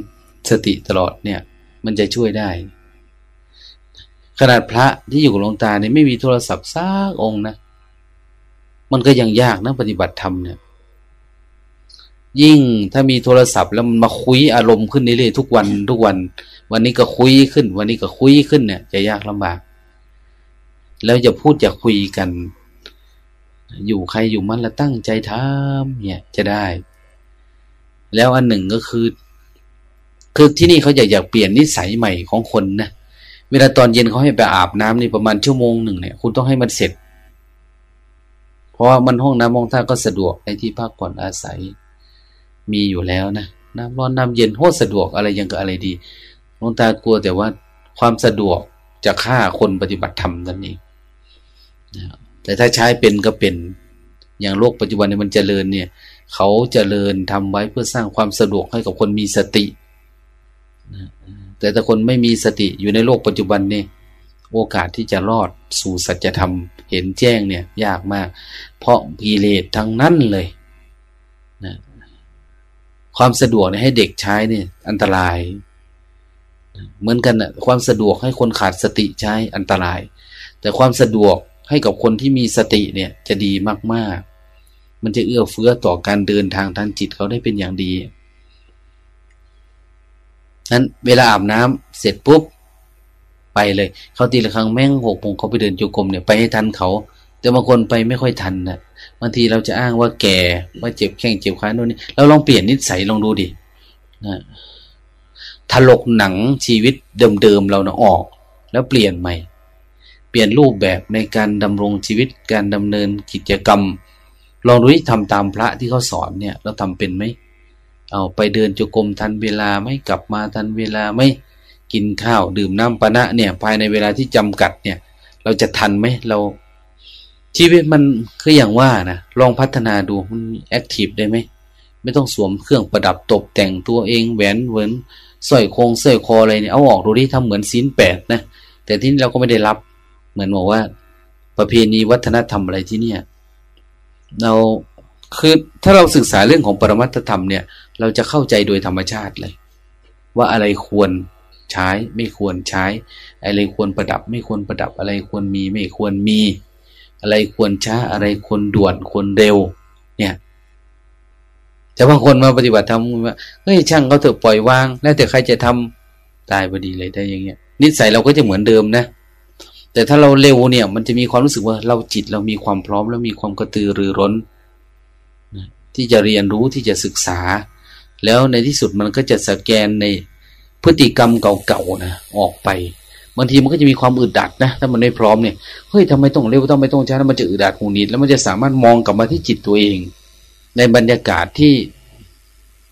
สติตลอดเนี่ย มันจะช่วยได้ ขนาดพระที่อยู่กับหลวงตาเนี่ยไม่มีโทรศัพท์ซักองนะ มันก็ยังยากนะปฏิบัติธรรมเนี่ย ยิ่งถ้ามีโทรศัพท์แล้วมันมาคุยอารมณ์ขึ้นเรื่อยๆทุกวันทุกวัน วันนี้ก็คุยขึ้น วันนี้ก็คุยขึ้นเนี่ย จะยากลำบาก แล้วจะพูดจะคุยกัน อยู่ใครอยู่มันแล้วตั้งใจทำเนี่ย จะได้ แล้วอันหนึ่งก็คือ คือที่นี่เขาอยากอยากเปลี่ยนนิสัยใหม่ของคนนะเวลาตอนเย็นเขาให้ไปอาบน้ำนี่ประมาณชั่วโมงหนึ่งเนี่ยคุณต้องให้มันเสร็จ เพราะว่ามันห้องน้ำห้องท่าก็สะดวกในที่พักผ่อนอาศัย มีอยู่แล้วนะน้ำร้อนน้ำเย็นโคตรสะดวกอะไรยังกับอะไรดีหลวงตากลัวแต่ว่าความสะดวกจะฆ่าคนปฏิบัติธรรมนั่นเองแต่ถ้าใช้เป็นก็เป็น อย่างโลกปัจจุบันเนี่ยมันเจริญเนี่ย เขาเจริญทำไว้เพื่อสร้างความสะดวกให้กับคนมีสติแต่ถ้าคนไม่มีสติอยู่ในโลกปัจจุบันเนี่ยโอกาสที่จะรอดสู่สัจธรรมเห็นแจ้งเนี่ย ยากมาก เพราะกิเลสทั้งนั้นเลย ความสะดวกให้เด็กใช้เนี่ย อันตราย เหมือนกันนะความสะดวกให้คนขาดสติใช้อันตราย แต่ความสะดวกให้กับคนที่มีสติเนี่ย จะดีมากๆ มันจะเอื้อเฟื้อต่อการเดินทางทางจิตเขาได้เป็นอย่างดีนั้นเวลาอาบน้ำเสร็จปุ๊บไปเลย เขาตีละครั้งแม่งหกโมงเขาไปเดินจุกรมเนี่ยไปให้ทันเขา แต่บางคนไปไม่ค่อยทันนะบางทีเราจะอ้างว่าแก่ว่าเจ็บแข้งเจ็บขาโน่นนี่เราลองเปลี่ยนนิสัยลองดูดินะถลกหนังชีวิตเดิมๆเรานะออก แล้วเปลี่ยนใหม่ เปลี่ยนรูปแบบในการดำรงชีวิตการดำเนินกิจกรรม ลองดูที่ทำตามพระที่เขาสอนเนี่ยเราทำเป็นไหมเอาไปเดินจุกรมทันเวลาไม่กลับมาทันเวลาไม่กินข้าวดื่มน้ำปะนะเนี่ย ภายในเวลาที่จำกัดเนี่ย เราจะทันไหมเรา ชีวิตมันคืออย่างว่านะลองพัฒนาดูมันแอคทีฟได้ไหมไม่ต้องสวมเครื่องประดับตกแต่งตัวเองแหวนเหวินสร้อยโคงสร้อยคออะไรเนี่ยเอาออกดูดิทำเหมือนศีลแปดนะแต่ที่นี่เราก็ไม่ได้รับ เหมือนบอกว่า ประเพณีวัฒนธรรมอะไรที่เนี่ย เราคือถ้าเราศึกษาเรื่องของปรมัตธรรมเนี่ย เราจะเข้าใจโดยธรรมชาติเลย ว่าอะไรควรใช้ไม่ควรใช้ อะไรควรประดับ ไม่ควรประดับอะไรควรมี ไม่ควรมี อะไรควรช้าอะไรควรด่วนควรเร็ว เนี่ยแต่บางคนมาปฏิบัติทำว่าเฮ้ยช่างเขาเถอะปล่อยวาง แล้วแต่ใครจะทำตายพอดีเลยได้อย่างเงี้ย นิสัยเราก็จะเหมือนเดิมนะ แต่ถ้าเราเร็วเนี่ย มันจะมีความรู้สึกว่าเราจิตเรามีความพร้อมแล้วมีความกระตือรือร้นที่จะเรียนรู้ที่จะศึกษา แล้วในที่สุดมันก็จะสแกนในพฤติกรรมเก่าๆนะออกไป บางทีมันก็จะมีความอึดดัดนะ ถ้ามันไม่พร้อมเนี่ยเฮ้ยทำไมต้องเร็วต้องไม่ต้องช้าแล้วมันจะอึดดัดหูนิดแล้วมันจะสามารถมองกลับมาที่จิตตัวเอง ในบรรยากาศที่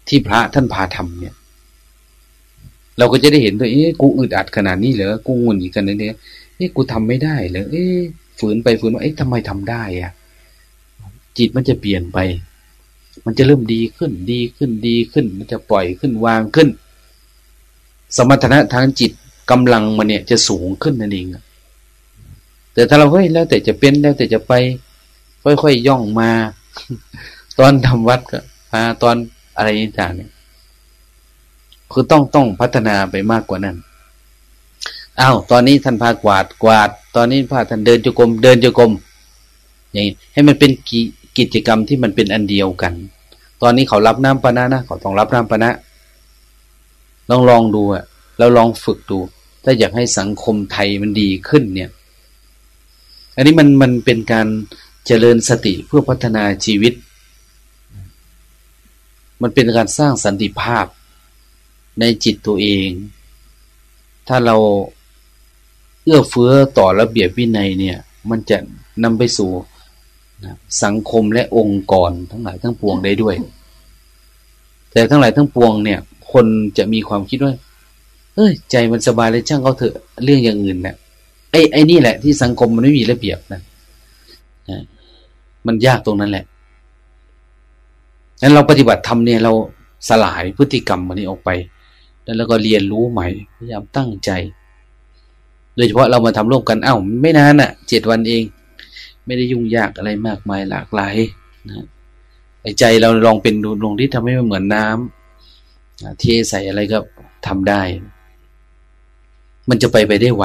ที่พระท่านพาทำเนี่ย เราก็จะได้เห็นตัวเอ๊ะกูอึดอัดขนาดนี้เหรอกูงุนอีกขนาดนี้เอ๊ะกูทำไม่ได้เหรอเอ๊ะฝืนไปฝืนมาเอ๊ะทำไมทำได้อะจิตมันจะเปลี่ยนไป มันจะเริ่มดีขึ้น ดีขึ้น ดีขึ้น มันจะปล่อยขึ้นวางขึ้น สมรรถนะทางจิต กำลังมันเนี่ยจะสูงขึ้นนั่นเองแต่ถ้าเราเฮ้ยแล้วแต่จะเป็นแล้วแต่จะไป ค่อยๆย่องมา ตอนทำวัดก็มาตอนอะไรต่างเนี่ยคือต้องต้องพัฒนาไปมากกว่านั้นอา้าวตอนนี้ท่านพากวาดกวาด ตอนนี้พาท่านเดินจุกรมเดินจุกรมอย่างนี้ให้มันเป็นกิกิจกรรมที่มันเป็นอันเดียวกัน ตอนนี้เขารับน้ำปนะนะเขาต้องรับน้ำปนะลองลองดูอะแล้วลองฝึกดู ถ้าอยากให้สังคมไทยมันดีขึ้นเนี่ย อันนี้มันมันเป็นการเจริญสติเพื่อพัฒนาชีวิต มันเป็นการสร้างสันติภาพในจิตตัวเอง ถ้าเราเอื้อเฟื้อต่อระเบียบวินัยเนี่ย มันจะนำไปสู่สังคมและองค์กรทั้งหลายทั้งปวงได้ด้วย แต่ทั้งหลายทั้งปวงเนี่ย คนจะมีความคิดว่า เอ้ย ใจมันสบายเลยช่างเขาเถอะเรื่องอย่างอื่นเนะี่ยไอ้ไอ้นี่แหละที่สังคมมันไม่มีระเบียบนะมันยากตรงนั้นแหละงั้นเราปฏิบัติธรรมเนี่ยเราสลายพฤติกรรมมันนี้ออกไป แล้วเราก็เรียนรู้ใหม่พยายามตั้งใจ โดยเฉพาะเรามาทำร่วมกันเอ้าไม่นานอะ่ะเจ็ดวันเอง ไม่ได้ยุ่งยากอะไรมากมายหลากหลายนะไอ้ใจเราลองเป็นดูลงที่ทำให้มันเหมือนน้ำเทใส่อะไรก็ทำได้ มันจะไปไปได้ไว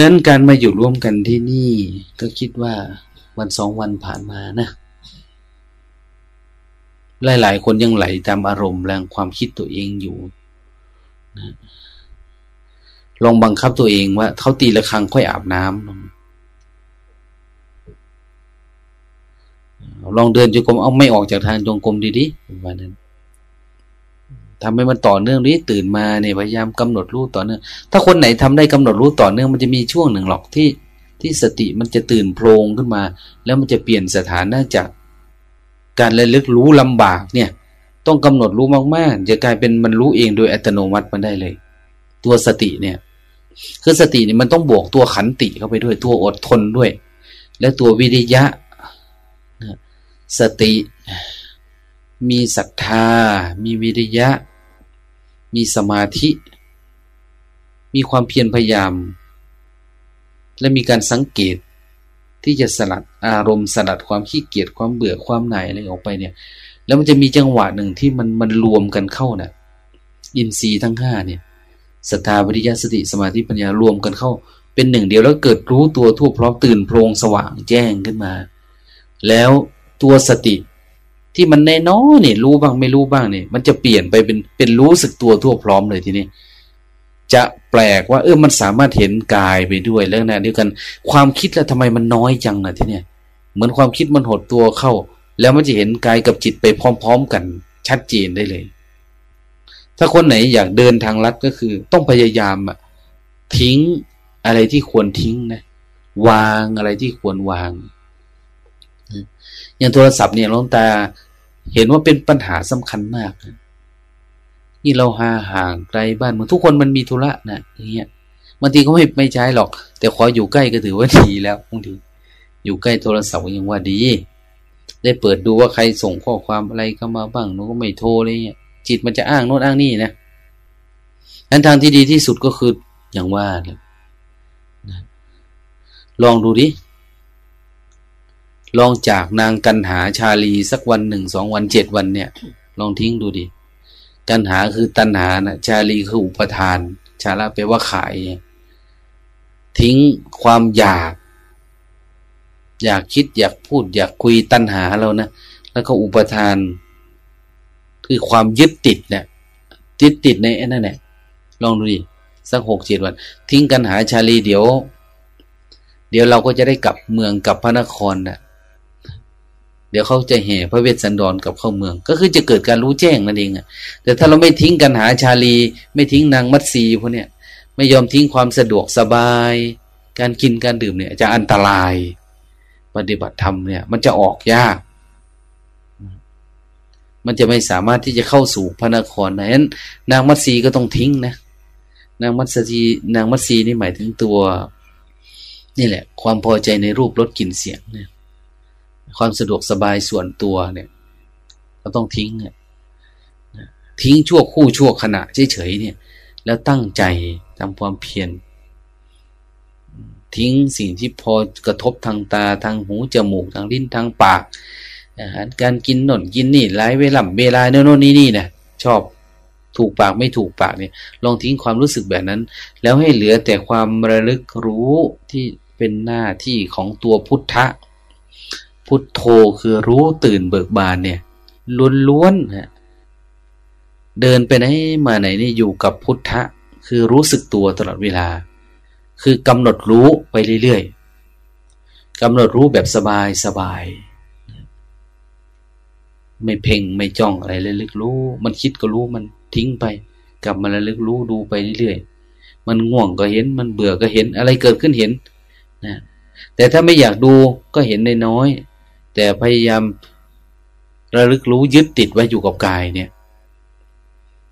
นั้นการมาอยู่ร่วมกันที่นี่ ก็คิดว่าวันสองวันผ่านมานะ หลาย ๆ คนยังไหลตามอารมณ์แรงความคิดตัวเองอยู่นะลองบังคับตัวเองว่า เขาตีละครังค่อยอาบน้ำลองเดินจงกรมเอาไม่ออกจากทางจงกรมดีๆวันนั้น ทำให้มันต่อเนื่องนี้ตื่นมาเนี่ยพยายามกำหนดรู้ต่อเนื่อง ถ้าคนไหนทำได้กำหนดรู้ต่อเนื่องมันจะมีช่วงหนึ่งหรอกที่ที่สติมันจะตื่นโพลงขึ้นมา แล้วมันจะเปลี่ยนสถานะจาก การระลึกรู้ลำบากเนี่ย ต้องกำหนดรู้มากๆ จะกลายเป็นมันรู้เองโดยอัตโนมัติมันได้เลย ตัวสติเนี่ย คือสติเนี่ยมันต้องบวกตัวขันติเข้าไปด้วยตัวอดทนด้วย และตัววิริยะสติ มีศรัทธา มีวิริยะ มีสมาธิ มีความเพียรพยายาม และมีการสังเกตที่จะสลัดอารมณ์สลัดความขี้เกียจความเบื่อความหน่ายอะไรออกไปเนี่ย แล้วมันจะมีจังหวะหนึ่งที่มันมันรวมกันเข้านะ่ะอินทรีย์ทั้งห้าเนี่ยศรัทธาวิริยะสติสมาธิปัญญารวมกันเข้า เป็นหนึ่งเดียวแล้วเกิดรู้ตัวทั่วพร้อมตื่นโพรงสว่างแจ้งขึ้นมา แล้วตัวสติ ที่มันแน่นอนเนี่ยรู้บ้างไม่รู้บ้างเนี่ยมันจะเปลี่ยนไปเป็นเป็นรู้สึกตัวทั่วพร้อมเลยทีนี้จะแปลกว่าเออมันสามารถเห็นกายไปด้วยแล้วนะเดียวกันความคิดแล้วทำไมมันน้อยจังนะทีเนี้ยเหมือนความคิดมันหดตัวเข้า แล้วมันจะเห็นกายกับจิตไปพร้อม ๆ กัน ชัดเจนได้เลย ถ้าคนไหนอยากเดินทางลัดก็คือ ต้องพยายามอะทิ้งอะไรที่ควรทิ้งนะวางอะไรที่ควรวาง อย่างโทรศัพท์เนี่ยลงตา เห็นว่าเป็นปัญหาสำคัญมากนี่เราหาห่างไกลบ้านเมืองทุกคนมันมีธุระนะอย่างเงี้ยบางทีก็ไม่ไม่ใช้หรอก แต่ขออยู่ใกล้ก็ถือว่าดีแล้วบางทีอยู่ใกล้โทรศัพท์ยังว่าดี ได้เปิดดูว่าใครส่งข้อความอะไรเข้ามาบ้างหนูก็ไม่โทรเลยเนี่ยจิตมันจะอ้างโน้นอ้างนี่นะนั้นทางที่ดีที่สุดก็คืออย่างว่าลองดูดิ ลองจากนางกันหาชาลีสักวันหนึ่งสองวันเจ็ดวันเนี่ย ลองทิ้งดูดิกันหาคือตันหานะชาลีคืออุปทาน ชาละแปลว่าขาย ทิ้งความอยาก อยากคิดอยากพูด อยากคุยตันหาเรานะแล้วก็อุปทาน คือความยึดติดเนี่ยยึดติดในนั่นแหละลองดูดิสักหกเจ็ดวัน ทิ้งกันหาชาลีเดี๋ยว เดี๋ยวเราก็จะได้กลับเมืองกลับพระนครนะ เดี๋ยวเขาจะแห่พระเวสสันดรกับเข้าเมือง ก็คือจะเกิดการรู้แจ้งนั่นเองอะแต่ถ้าเราไม่ทิ้งกันหาชาลี ไม่ทิ้งนางมัตสีพวกเนี้ยไม่ยอมทิ้งความสะดวกสบาย การกินการดื่มเนี่ย จะอันตราย ปฏิบัติธรรมเนี่ย มันจะออกยาก มันจะไม่สามารถที่จะเข้าสู่พระนครนั้นนางมัตสีก็ต้องทิ้งนะนางมัตสีนางมัตสีนี่หมายถึงตัว นี่แหละ ความพอใจในรูปรสกลิ่นเสียงเนี่ย ความสะดวกสบายส่วนตัวเนี่ยเราต้องทิ้งทิ้งชั่วคู่ชั่วขณะเฉยๆเนี่ย แล้วตั้งใจทำความเพียรทิ้งสิ่งที่พอกระทบทางตาทางหูจมูกทางลิ้นทางปากอาหารการกินหน่นกินนี่หลายเวลาเวลาโน่นนี่นี่นะชอบถูกปากไม่ถูกปากเนี่ย ลองทิ้งความรู้สึกแบบนั้น แล้วให้เหลือแต่ความระลึกรู้ที่เป็นหน้าที่ของตัวพุทธะ พุทโธคือรู้ตื่นเบิกบานเนี่ยล้วนๆฮะเดินไปไหนมาไหนนี่อยู่กับพุทธะ คือรู้สึกตัวตลอดเวลา คือกำหนดรู้ไปเรื่อยๆกำหนดรู้แบบสบายสบาย ไม่เพ่งไม่จ้องอะไรเลยลึกรู้ มันคิดก็รู้มันทิ้งไป กลับมาแล้วลึกรู้ดูไปเรื่อยๆมันง่วงก็เห็นมันเบื่อก็เห็นอะไรเกิดขึ้นเห็นนะแต่ถ้าไม่อยากดูก็เห็นในน้อย แต่พยายามระลึกรู้ยึดติดไว้อยู่กับกายเนี่ย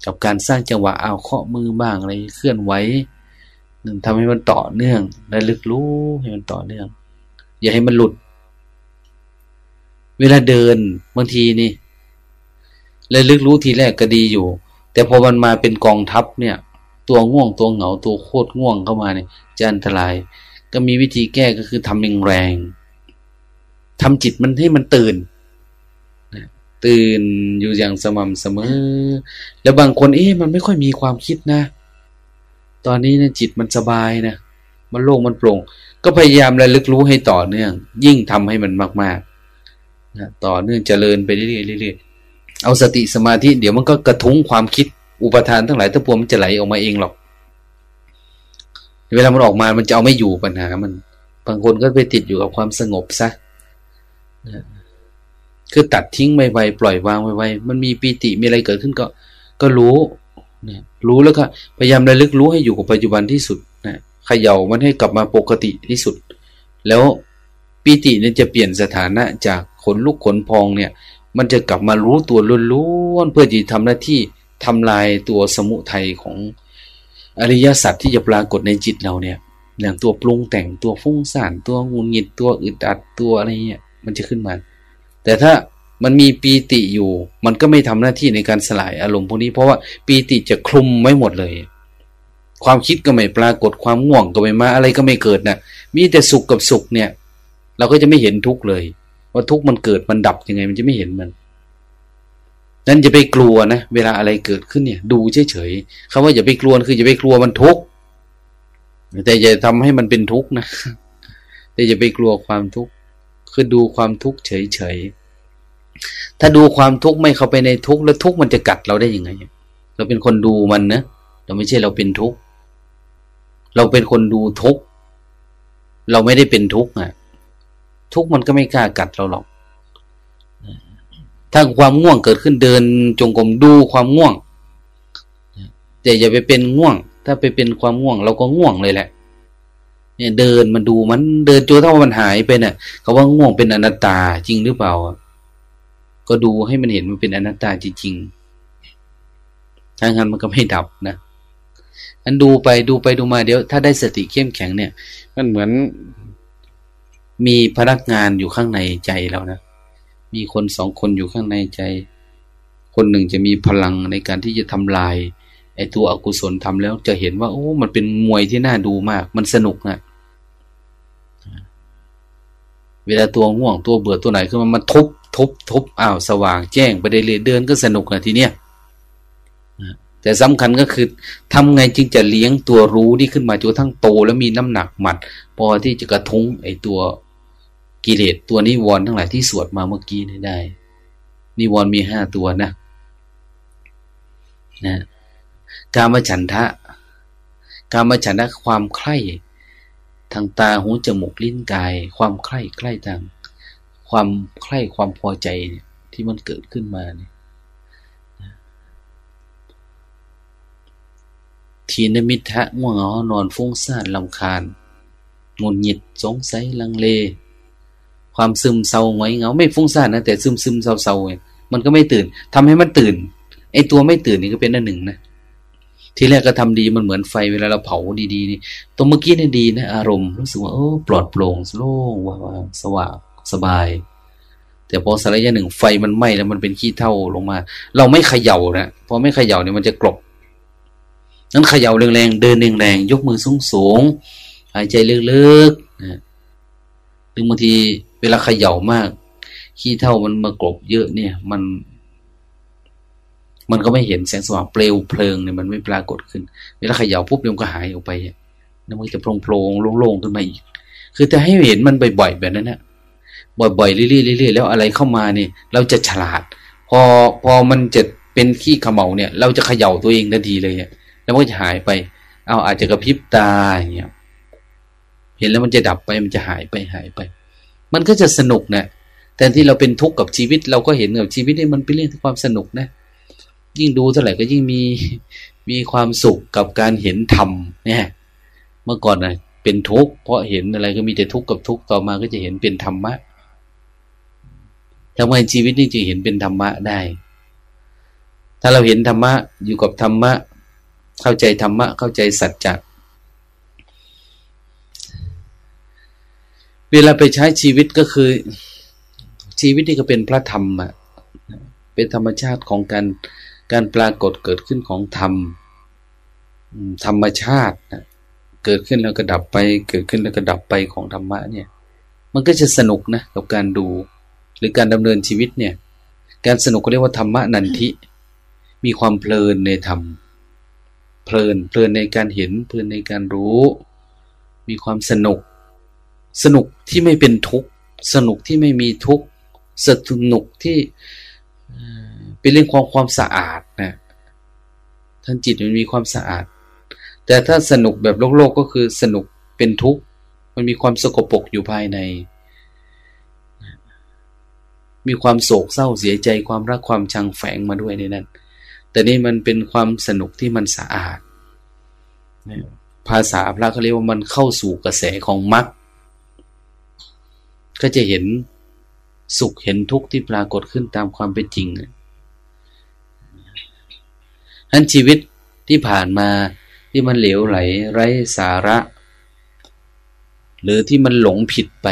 กับการสร้างจังหวะเอาเคาะมือบ้างอะไรเคลื่อนไหวหนึ่งทำให้มันต่อเนื่องระลึกรู้ให้มันต่อเนื่อง อย่าให้มันหลุด เวลาเดินบางทีนี่ระลึกรู้ทีแรกก็ดีอยู่ แต่พอมันมาเป็นกองทัพเนี่ย ตัวง่วงตัวเหงาตัวโคตรง่วงเข้ามาเนี่ยจะอันตราย ก็มีวิธีแก้ก็คือทำแรงๆ ทำจิตมันให้มันตื่นตื่นอยู่อย่างสม่ำเสมอ แล้วบางคนเอ๊ะมันไม่ค่อยมีความคิดนะ ตอนนี้นะจิตมันสบายนะมันโล่งมันโปร่ง ก็พยายามระลึกรู้ให้ต่อเนื่อง ยิ่งทำให้มันมากๆนะต่อเนื่องเจริญไปเรื่อยๆเรื่อยๆเอาสติสมาธิเดี๋ยวมันก็กระทุ้งความคิดอุปทานทั้งหลายทั้งปวงมันจะไหลออกมาเองหรอก เวลามันออกมามันจะเอาไม่อยู่ปัญหามัน บางคนก็ไปติดอยู่กับความสงบซะ คือตัดทิ้งไวๆปล่อยวางไวๆมันมีปีติมีอะไรเกิดขึ้นก็ ก็รู้นะรู้แล้วก็พยายามระลึกรู้ให้อยู่กับปัจจุบันที่สุดนะขย่ามันให้กลับมาปกติที่สุด แล้วปีติเนี่ยจะเปลี่ยนสถานะจากขนลุกขนพองเนี่ย มันจะกลับมารู้ตัวล้วนๆเพื่อที่ทำหน้าที่ทำลายตัวสมุทัยของอริยสัจที่จะปรากฏในจิตเราเนี่ยอย่างตัวปรุงแต่งตัวฟุ้งซ่านตัวงุนหงิดตัวอึดอัดตัวอะไรเงี้ย มันจะขึ้นมา แต่ถ้ามันมีปีติอยู่ มันก็ไม่ทำหน้าที่ในการสลายอารมณ์พวกนี้ เพราะว่าปีติจะคลุมไม่หมดเลย ความคิดก็ไม่ปรากฏความง่วงก็ไม่มาอะไรก็ไม่เกิดนะมีแต่สุขกับสุขเนี่ย เราก็จะไม่เห็นทุกข์เลย ว่าทุกข์มันเกิดมันดับยังไง มันจะไม่เห็นมันนั้นอย่าไปกลัวนะ เวลาอะไรเกิดขึ้นเนี่ย ดูเฉยๆคำว่าอย่าไปกลัวคืออย่าไปกลัวมันทุกข์แต่อย่าทำให้มันเป็นทุกข์นะแต่อย่าไปกลัวความทุกข์ คือดูความทุกข์เฉยๆถ้าดูความทุกข์ไม่เข้าไปในทุกข์แล้วทุกข์มันจะกัดเราได้ยังไง เราเป็นคนดูมันนะเราไม่ใช่เราเป็นทุกข์เราเป็นคนดูทุกข์เราไม่ได้เป็นทุกข์อะ ทุกข์มันก็ไม่กล้ากัดเราหรอกถ้าความง่วงเกิดขึ้นเดินจงกรมดูความง่วงแต่อย่าไปเป็นง่วง ถ้าไปเป็นความง่วง เราก็ง่วงเลยแหละ เนี่ยเดินมันดูมันเดินจนถ้ามันหายไปเนี่ยเขาว่าง่วงเป็นอนัตตาจริงหรือเปล่า ก็ดูให้มันเห็นมันเป็นอนัตตาจริงถ้างั้นมันก็ไม่ดับนะอันดูไปดูไปดูมาเดี๋ยว ถ้าได้สติเข้มแข็งเนี่ย มันเหมือนมีพนักงานอยู่ข้างในใจเรานะมีคนสองคนอยู่ข้างในใจ คนหนึ่งจะมีพลังในการที่จะทำลายไอ้ตัวอกุศลทำแล้วจะเห็นว่า โอ้ มันเป็นมวยที่น่าดูมาก มันสนุกนะ เวลาตัวง่วงตัวเบื่อตัวไหนขึ้นมามันทุบทุบทุบอ้าวสว่างแจ้งไปได้เลยเดินก็สนุกนะทีเนี้ยแต่สำคัญก็คือทำไงจึงจะเลี้ยงตัวรู้ที่ขึ้นมาจนทั้งโตแล้วมีน้ำหนักหมัด พอที่จะกระทุ้งไอ้ตัวกิเลสตัวนิวรณ์ทั้งหลายที่สวดมาเมื่อกี้นี่ได้ นิวรณ์มีห้าตัวนะนะกามฉันทะ กามฉันทะความใคร่ ทางตาหูจมูกลิ้นกาย ความใคร่ใคร่ทาง ความใคร่ความพอใจเนี่ยที่มันเกิดขึ้นมาเนี่ยทีนมิทะง่วงเหงานอนฟุ้งซ่านลำคาญงุนหงิดสงสัยลังเล ความซึมเศร้าไงเงาไม่ฟุ้งซ่านนะแต่ซึมซึมเศร้าเศร้ามันก็ไม่ตื่นทำให้มันตื่นไอตัวไม่ตื่นนี่ก็เป็นอันหนึ่งนะ ทีแรกก็ทำดีมันเหมือนไฟเวลาเราเผาดีๆนี่ตรงเมื่อกี้นี่ดีนะอารมณ์รู้สึกว่าโอ้ปลอดโปร่งโล่งว่าสว่างสบาย แต่พอสักระยะหนึ่งไฟมันไหม้แล้วมันเป็นขี้เท่าลงมา เราไม่เขย่านะพอไม่เขย่าเนี่ยมันจะกลบนั้นเขย่าแรงๆเดินแรงๆยกมือสูงๆหายใจลึกๆนะหรือบางทีเวลาเขย่ามาก ขี้เท่ามันมากลบเยอะเนี่ย มัน มันก็ไม่เห็นแสงสว่างเปลวเพลิงเนี่ยมันไม่ปรากฏขึ้น เวลาเขย่าปุ๊บมันก็หายออกไปแล้วมันจะโปร่งโปร่งโล่งๆขึ้นมาอีก คือจะให้เห็นมันบ่อยๆแบบนั้นนะบ่อยๆเรื่อยๆเรื่อยๆแล้วอะไรเข้ามาเนี่ย เราจะฉลาด พอพอมันจะเป็นขี้ขมเมาเนี่ย เราจะเขย่าตัวเองทันทีเลยเนี่ยแล้วมันก็จะหายไป เอาอาจจะกระพริบตาอย่างเงี้ยเห็นแล้วมันจะดับไปมันจะหายไปหายไป มันก็จะสนุกนะแทนที่เราเป็นทุกข์กับชีวิต เราก็เห็นกับชีวิตนี่มันเป็นเรื่องที่ความสนุกนะ ยิ่งดูเท่าไหร่ก็ยิ่งมีมีความสุขกับการเห็นธรรมเนี่ยเมื่อก่อนนะเป็นทุกข์เพราะเห็นอะไรก็มีแต่ทุกข์กับทุกข์ต่อมาก็จะเห็นเป็นธรรมะทำไมชีวิตนี่จะเห็นเป็นธรรมะได้ ถ้าเราเห็นธรรมะอยู่กับธรรมะ เข้าใจธรรมะ เข้าใจสัจจะเวลาไปใช้ชีวิตก็คือ ชีวิตนี่ก็เป็นพระธรรมอะเป็นธรรมชาติของการ การปรากฏเกิดขึ้นของธรรมธรรมชาตินะเกิดขึ้นแล้วก็ดับไป เกิดขึ้นแล้วก็ดับไปของธรรมะเนี่ย มันก็จะสนุกนะกับการดู หรือการดำเนินชีวิตเนี่ย การสนุกก็เรียกว่าธรรมะนันทิ มีความเพลินในธรรม เพลินเพลินในการเห็น เพลินในการรู้ มีความสนุก สนุกที่ไม่เป็นทุกข์ สนุกที่ไม่มีทุกข์ สนุกที่ เป็นเรื่องความความสะอาดนะท่านจิตมันมีความสะอาด แต่ถ้าสนุกแบบโลกโลกก็คือสนุกเป็นทุกข์ มันมีความสกปรกอยู่ภายใน มีความโศกเศร้าเสียใจความรักความชังแฝงมาด้วยในนั้น แต่นี่มันเป็นความสนุกที่มันสะอาด ภาษาพระเขาเรียกว่ามันเข้าสู่กระแสของมรรค ก็จะเห็นสุขเห็นทุกข์ที่ปรากฏขึ้นตามความเป็นจริง นั้นชีวิตที่ผ่านมาที่มันเหลวไหลไร้สาระ หรือที่มันหลงผิดไป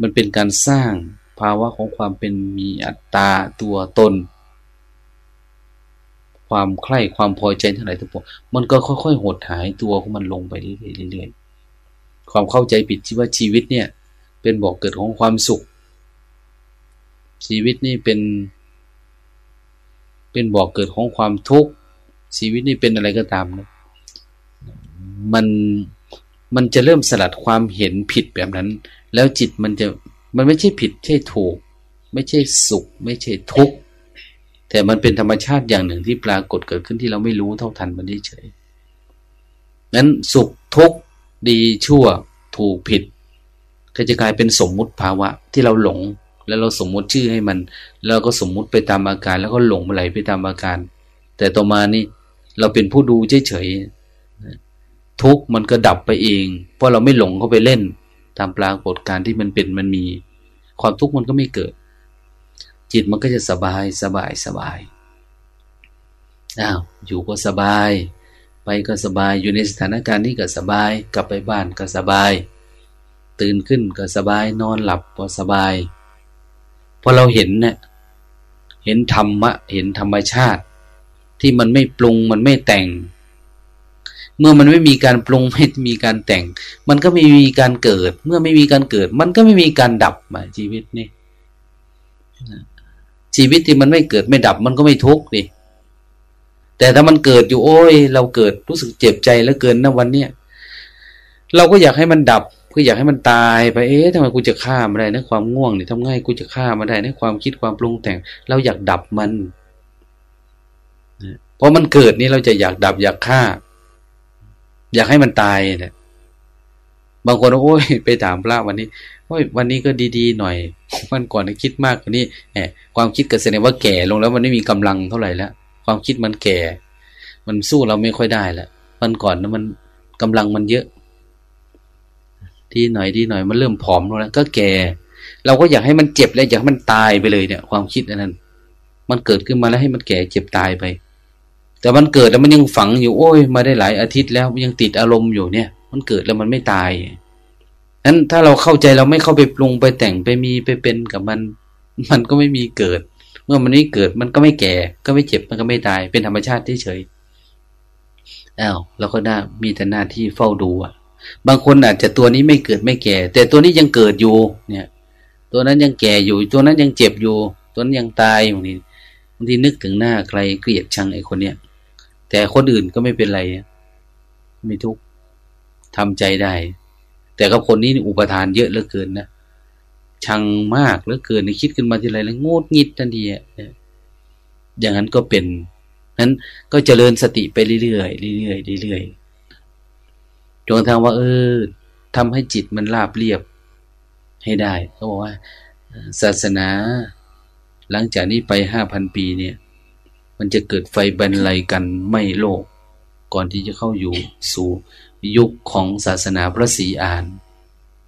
มันเป็นการสร้างภาวะของความเป็นมีอัตตาตัวตน ความใคร่ความพอใจทั้งหลายทั้งปวงมันก็ค่อยๆหดหายตัวของมันลงไปเรื่อยๆความเข้าใจผิดที่ว่าชีวิตเนี่ย เป็นบอกเกิดของความสุข ชีวิตนี่เป็น เป็นบ่อกเกิดของความทุกข์ชีวิตนี่เป็นอะไรก็ตามนะมันมันจะเริ่มสลัดความเห็นผิดแบบนั้น แล้วจิตมันจะมันไม่ใช่ผิดใช่ถูก ไม่ใช่สุข ไม่ใช่ทุกข์แต่มันเป็นธรรมชาติอย่างหนึ่งที่ปรากฏเกิดขึ้นที่เราไม่รู้เท่าทันมันเฉยนั้นสุขทุกข์ดีชั่ว ถูกผิด ก็จะกลายเป็นสมมุติภาวะที่เราหลง แล้วเราสมมุติชื่อให้มัน แล้วก็สมมุติไปตามอาการ แล้วก็หลงไหลไปตามอาการ แต่ต่อมานี่เราเป็นผู้ดูเฉยๆทุกมันก็ดับไปเอง เพราะเราไม่หลงเข้าไปเล่น ตามปรากฏการที่มันเป็นมันมี ความทุกข์มันก็ไม่เกิด จิตมันก็จะสบายสบายสบายอ้าวอยู่ก็สบาย ไปก็สบายอยู่ในสถานการณ์นี้ก็สบาย กลับไปบ้านก็สบาย ตื่นขึ้นก็สบายนอนหลับก็สบาย พอเราเห็นเนี่ยเห็นธรรมะ เห็นธรรมชาติ ที่มันไม่ปรุงมันไม่แต่ง เมื่อมันไม่มีการปรุงไม่มีการแต่ง มันก็ไม่มีการเกิด เมื่อไม่มีการเกิด มันก็ไม่มีการดับมาชีวิตนี่ชีวิตที่มันไม่เกิดไม่ดับ มันก็ไม่ทุกข์ดิแต่ถ้ามันเกิดอยู่โอ้ย เราเกิดรู้สึกเจ็บใจแล้วเกินนะวันเนี้ยเราก็อยากให้มันดับ ก็อยากให้มันตายไป เอ๊ะทำไมกูจะฆ่ามาได้นะความง่วงนี่ทำไงกูจะฆ่ามาได้นะความคิดความปรุงแต่ง เราอยากดับมันเพราะมันเกิดนี่เราจะอยากดับอยากฆ่า อยากให้มันตายเนี่ยบางคนโอ้ยไปถามพระวันนี้โอ้ยวันนี้ก็ดีๆหน่อยวันก่อนคิดมากกว่านี้แหมความคิดก็แสดงว่าแก่ลงแล้วมันไม่มีกำลังเท่าไหร่แล้วความคิดมันแก่ มันสู้เราไม่ค่อยได้แล้ววันก่อนนะมันกำลังมันเยอะ ดีหน่อยดีหน่อยมันเริ่มผอมลงแล้วก็แก่ เราก็อยากให้มันเจ็บแล้วอยากให้มันตายไปเลยเนี่ย ความคิดอันนั้น มันเกิดขึ้นมาแล้วให้มันแก่เจ็บตายไป แต่มันเกิดแล้วมันยังฝังอยู่โอ้ยมาได้หลายอาทิตย์แล้วยังติดอารมณ์อยู่เนี่ย มันเกิดแล้วมันไม่ตายนั้นถ้าเราเข้าใจเราไม่เข้าไปปรุงไปแต่งไปมีไปเป็นกับมัน มันก็ไม่มีเกิด เมื่อมันไม่เกิดมันก็ไม่แก่ ก็ไม่เจ็บมันก็ไม่ตายเป็นธรรมชาติที่เฉยอ้าวเราก็น่ามีแต่หน้าที่เฝ้าดูอะ บางคนอาจจะตัวนี้ไม่เกิดไม่แก่ แต่ตัวนี้ยังเกิดอยู่ เนี่ย ตัวนั้นยังแก่อยู่ ตัวนั้นยังเจ็บอยู่ ตัวนั้นยังตายอยู่นี่บางทีนึกถึงหน้าใครเกลียดชังไอ้คนเนี้ยแต่คนอื่นก็ไม่เป็นไรไม่ทุกข์ทำใจได้ แต่กับคนนี้อุปทานเยอะเหลือเกินนะชังมากเหลือเกินคิดขึ้นมาทีไรแล้วงดงิดทันทีอย่างนั้นก็เป็นนั้นก็เจริญสติไปเรื่อยๆเรื่อยๆเรื่อยๆ จนทางว่า เออทำให้จิตมันราบเรียบให้ได้เขาบอกว่า ศาสนา หลังจากนี้ไปห้าพันปีเนี่ย มันจะเกิดไฟบรรลัยกันไม่โลก ก่อนที่จะเข้าอยู่สู่ยุคของศาสนาพระศรีอาน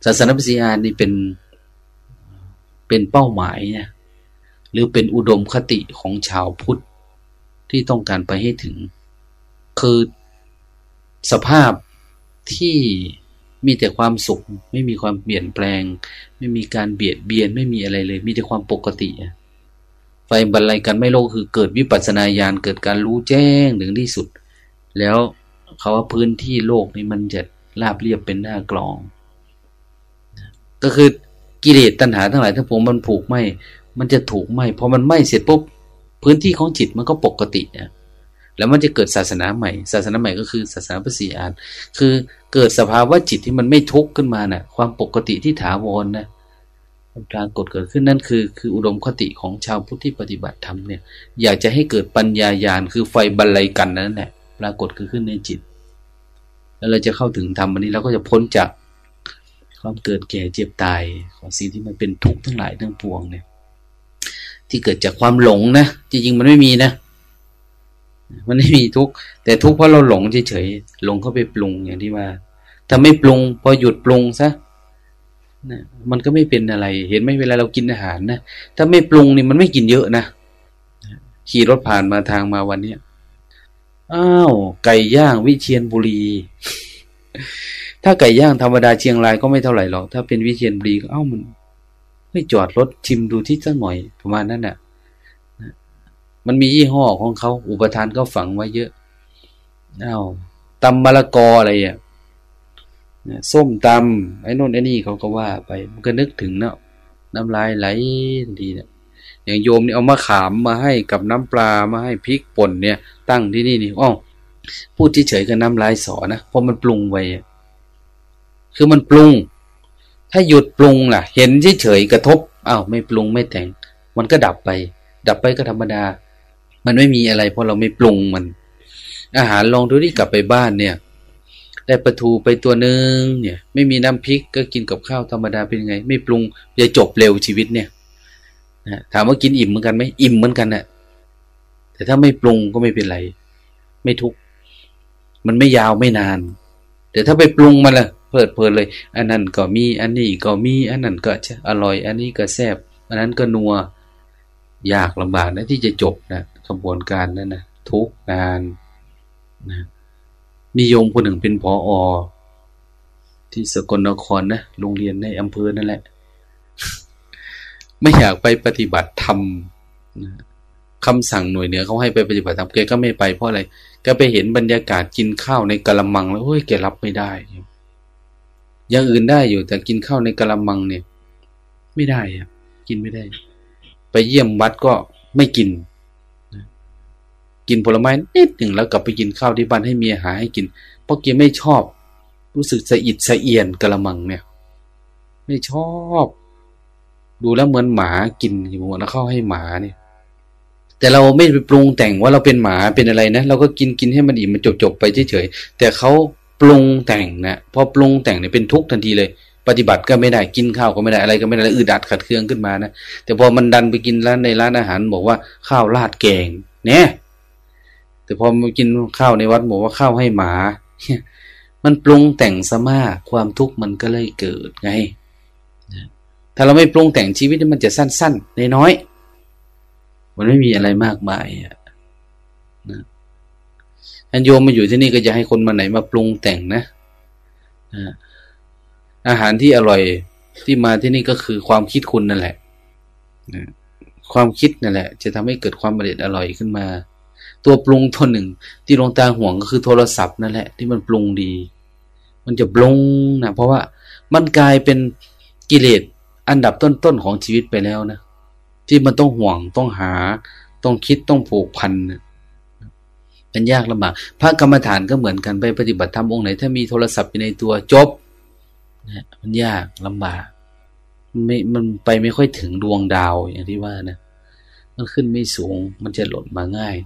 ศาสนาพระศรีอานนี่เป็นเป็นเป้าหมายเนี่ยหรือเป็นอุดมคติของชาวพุทธที่ต้องการไปให้ถึง คือสภาพ ที่มีแต่ความสุข ไม่มีความเปลี่ยนแปลง ไม่มีการเบียดเบียนไม่มีอะไรเลย มีแต่ความปกติไฟบรรลัยกันไม่โลกคือเกิดวิปัสสนาญาณเกิดการรู้แจ้งถึงที่สุด แล้วเขาว่าพื้นที่โลกนี้มันจะราบเรียบเป็นหน้ากลอง ก็คือกิเลสตัณหาทั้งหลายทั้งปวงมันผูกไหมมันจะถูกไหมพอมันไหมเสร็จปุ๊บพื้นที่ของจิตมันก็ปกติเนี่ย แล้วมันจะเกิดศาสนาใหม่ ศาสนาใหม่ก็คือศาสนาพระศรีอาน คือเกิดสภาวะจิตที่มันไม่ทุกข์ขึ้นมานะ่ะ ความปกติที่ถาวรนะปรากฏเกิดขึ้นนั่นคือ คืออุดมคติของชาวพุทธที่ปฏิบัติธรรมเนี่ย อยากจะให้เกิดปัญญาญาณคือไฟบรรลัยกันนั่นแหละปรากฏเกิดขึ้นในจิต แล้วเราจะเข้าถึงธรรมวันนี้เราก็จะพ้นจากความเกิดแก่เจ็บตายของสิ่งที่มันเป็นทุกข์ทั้งหลายทั้งปวงเนี่ย ที่เกิดจากความหลงนะจริงๆมันไม่มีนะ มันไม่มีทุกข์แต่ทุกข์เพราะเราหลงเฉยๆหลงเข้าไปปรุงอย่างที่ว่า ถ้าไม่ปรุง พอหยุดปรุงซะนะมันก็ไม่เป็นอะไร เห็นไหมเวลาเรากินอาหารนะถ้าไม่ปรุงนี่มันไม่กินเยอะนะขี่รถผ่านมาทางมาวันเนี้ยอ้าวไก่ย่างวิเชียนบุรี ถ้าไก่ย่างธรรมดาเชียงรายก็ไม่เท่าไหร่หรอก ถ้าเป็นวิเชียนบุรีก็เอ้ามันไม่จอดรถชิมดูที่สักหน่อยประมาณนั้นแหละ มันมียี่ห้อของเขาอุปทานก็ฝังไว้เยอะอ้าวตำมะละกออะไรอะส้มตำไอ้นู่นไอ้นี่เขาก็ว่าไป มันก็นึกถึงเนาะน้ำลายไหลดีเนี่ยอย่างโยมนี่เอามาขามมาให้กับน้ำปลามาให้พริกป่นเนี่ย ตั้งที่นี่นี่อ้อพูดเฉยๆกับน้ำลายสอนะเพราะมันปรุงไว้คือมันปรุง ถ้าหยุดปรุงล่ะ เห็นเฉยๆกระทบอ้าวไม่ปรุงไม่แต่ง มันก็ดับไป ดับไปก็ธรรมดา มันไม่มีอะไรเพราะเราไม่ปรุงมัน อาหารลองดูที่กลับไปบ้านเนี่ย ได้ปลาทูไปตัวหนึ่งเนี่ย ไม่มีน้ำพริกก็กินกับข้าวธรรมดาเป็นไง ไม่ปรุงจะจบเร็วชีวิตเนี่ยนะถามว่ากินอิ่มเหมือนกันไหมอิ่มเหมือนกันนะ่ะแต่ถ้าไม่ปรุงก็ไม่เป็นไร ไม่ทุกมันไม่ยาวไม่นาน แต่ถ้าไปปรุงมันละเพิดเพลินเลย อันนั้นก็มี อันนี้ก็มี อันนั้นก็จะอร่อย อันนี้ก็แซ่บอันนั้นก็นัว ยากลำบากนะที่จะจบนะ กระบวนการนั่นนะทุกนานนะมีโยมคนหนึ่งเป็นผออที่สกลนครนะโรงเรียนในอำเภอนั่นแหละ ไม่อยากไปปฏิบัติธรรมนะคำสั่งหน่วยเหนือเขาให้ไปปฏิบัติธรรมแกก็ไม่ไปเพราะอะไรก็ไปเห็นบรรยากาศกินข้าวในกะละมัง แล้วเฮ้ยแกรับไม่ได้อย่างอื่นได้อยู่แต่กินข้าวในกะละมังเนี่ย ไม่ได้อะกินไม่ได้ ไปเยี่ยมวัดก็ไม่กิน กินผลไม้นิดหนึ่งแล้วกลับไปกินข้าวที่บ้านให้เมียหาให้กิน เพราะแกไม่ชอบ รู้สึกสะอิดสะเอียนกะละมังเนี่ย ไม่ชอบ ดูแล้วเหมือนหมากินอยู่หัวแล้วเข้าให้หมาเนี่ย แต่เราไม่ไปปรุงแต่งว่าเราเป็นหมาเป็นอะไรนะเราก็กินกินให้มันอิ่มมันจบจบไปเฉยๆแต่เขาปรุงแต่งนะพอปรุงแต่งเนี่ยเป็นทุกข์ทันทีเลยปฏิบัติก็ไม่ได้กินข้าวก็ไม่ได้อะไรก็ไม่ได้อึดอัดขัดเคืองขึ้นมานะแต่พอมันดันไปกินร้านในร้านอาหารบอกว่าข้าวราดแกง เนี่ย แต่พอมากินข้าวในวัดบอกว่าข้าวให้หมามันปรุงแต่งสมากความทุกข์มันก็เลยเกิดไงถ้าเราไม่ปรุงแต่งชีวิตมันจะสั้นๆน้อยมันไม่มีอะไรมากมายอะนะอันโยมมาอยู่ที่นี่ก็จะให้คนมาไหนมาปรุงแต่งนะนะอาหารที่อร่อยที่มาที่นี่ก็คือความคิดคุณนั่นแหละนะความคิดนั่นแหละ จะทำให้เกิดความอร่อยอร่อยขึ้นมา ตัวปรุงตัวหนึ่ง ที่ลงตาห่วงก็คือโทรศัพท์นั่นแหละ ที่มันปรุงดี มันจะปรุงนะเพราะว่ามันกลายเป็นกิเลสอันดับต้นๆของชีวิตไปแล้วนะที่มันต้องห่วงต้องหา ต้องคิดต้องผูกพันเป็นยากลำบากพระกรรมฐานก็เหมือนกันไปปฏิบัติธรรมองค์ไหน ถ้ามีโทรศัพท์อยู่ในตัวจบนะมันยากลำบากไม่มันไปไม่ค่อยถึงดวงดาวอย่างที่ว่านะ มันขึ้นไม่สูงมันจะหล่นมาง่าย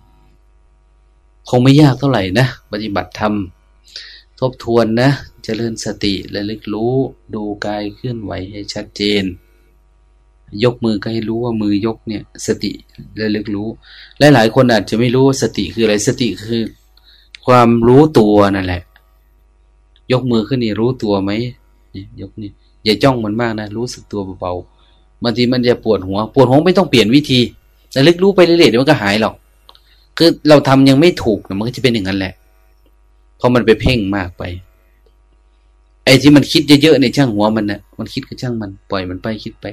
คงไม่ยากเท่าไหร่นะ ปฏิบัติธรรม ทบทวนนะจะเริ่มสติและลึกรู้ดูกายเคลื่อนไหวให้ชัดเจน ยกมือก็ให้รู้ว่ามือยกเนี่ย สติระลึกรู้และหลายคนอาจจะไม่รู้ว่าสติคืออะไรสติคือ ความรู้ตัวนั่นแหละ ยกมือขึ้นนี่รู้ตัวไหมนี่ยกนี่อย่าจ้องมันมากนะ รู้สึกตัวเบาๆบางทีมันจะปวดหัว ปวดหัวไม่ต้องเปลี่ยนวิธีระลึกรู้ไปเรื่อยๆเดี๋ยวมันก็หายหรอก คือเราทำยังไม่ถูกนะมันก็จะเป็นอย่างนั้นแหละ เพราะมันไปเพ่งมากไป ไอ้ที่มันคิดเยอะๆในช่างหัวมันนะมันคิดก็ช่างมันปล่อยมันไปคิดไป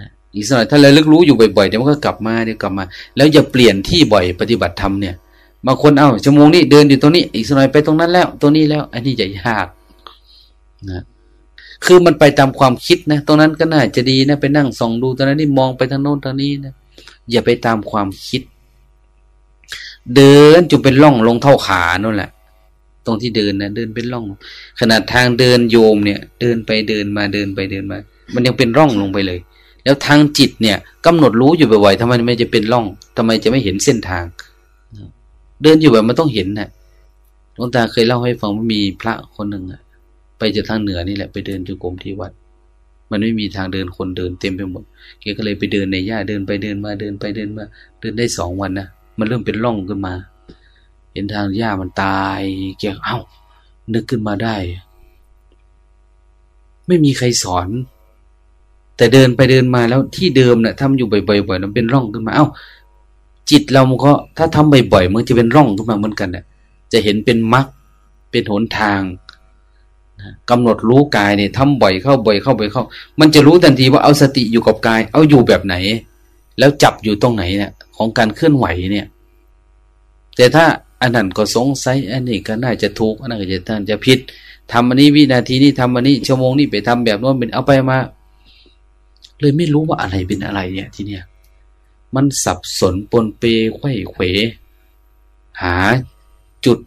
นะอีกสักหน่อยถ้าเราเลึกรู้อยู่บ่อยๆเดี๋ยวมันก็กลับมาเดี๋ยวกลับมา แล้วอย่าเปลี่ยนที่บ่อยปฏิบัติธรรมเนี่ยบางคนเอาชั่วโมงนี้เดินอยู่ตรงนี้ อีกสักหน่อยไปตรงนั้นแล้วตรงนี้แล้ว อันนี้จะยากนะคือมันไปตามความคิดนะตรงนั้นก็น่าจะดีนะไปนั่งส่องดูตอนนั้นนี่มองไปทางโน้นทางนี้นะอย่าไปตามความคิด เดินจนเป็นร่องลงเท่าขานั่นแหละ ตรงที่เดินนะเดินเป็นร่อง ขนาดทางเดินโยมเนี่ย เดินไปเดินมาเดินไปเดินมา มันยังเป็นร่องลงไปเลย แล้วทางจิตเนี่ยกำหนดรู้อยู่บ่อยๆทำไมไม่จะเป็นร่องทำไมจะไม่เห็นเส้นทาง เดินอยู่แบบมันต้องเห็นนะ่ะหลวงตาเคยเล่าให้ฟังว่ามีพระคนหนึ่งอะไปจากทางเหนือนี่แหละไปเดินจุกรมที่วัด มันไม่มีทางเดินคนเดินเต็มไปหมดแกก็เลยไปเดินในหญ้าเดินไปเดินมาเดินไปเดินมา เดินได้สองวันนะ มันเริ่มเป็นร่องขึ้นมา เห็นทางหญ้ามันตายแกเอ้า นึกขึ้นมาได้ ไม่มีใครสอน แต่เดินไปเดินมาแล้วที่เดิมเนะ่ะทำอยู่บ่อยๆมันเป็นร่องขึ้นมา เอา้า จิตเรามันก็ถ้าทำบ่อยๆมันจะเป็นร่องขึ้นมาเหมือนกันเนะ่ะ จะเห็นเป็นมรรคเป็นหนทางกำหนดรู้กายเนี่ยทำบ่อยเข้าบ่อยเข้าบ่อยเข้า มันจะรู้ทันทีว่าเอาสติอยู่กับกาย เอาอยู่แบบไหน แล้วจับอยู่ตรงไหนเนี่ย ของการเคลื่อนไหวเนี่ย แต่ถ้าอันนั้นก็สงสัยอันนี้ก็น่าจะถูกอันนั้นก็จะท่านจะผิดทำอันนี้วินาทีนี้ทำอันนี้ชั่วโมงนี้ไปทำแบบโน้นเป็นเอาไปมา เลยไม่รู้ว่าอะไรเป็นอะไรเนี่ย ทีเนี้ยมันสับสนปนเปไข้เขว หาจุด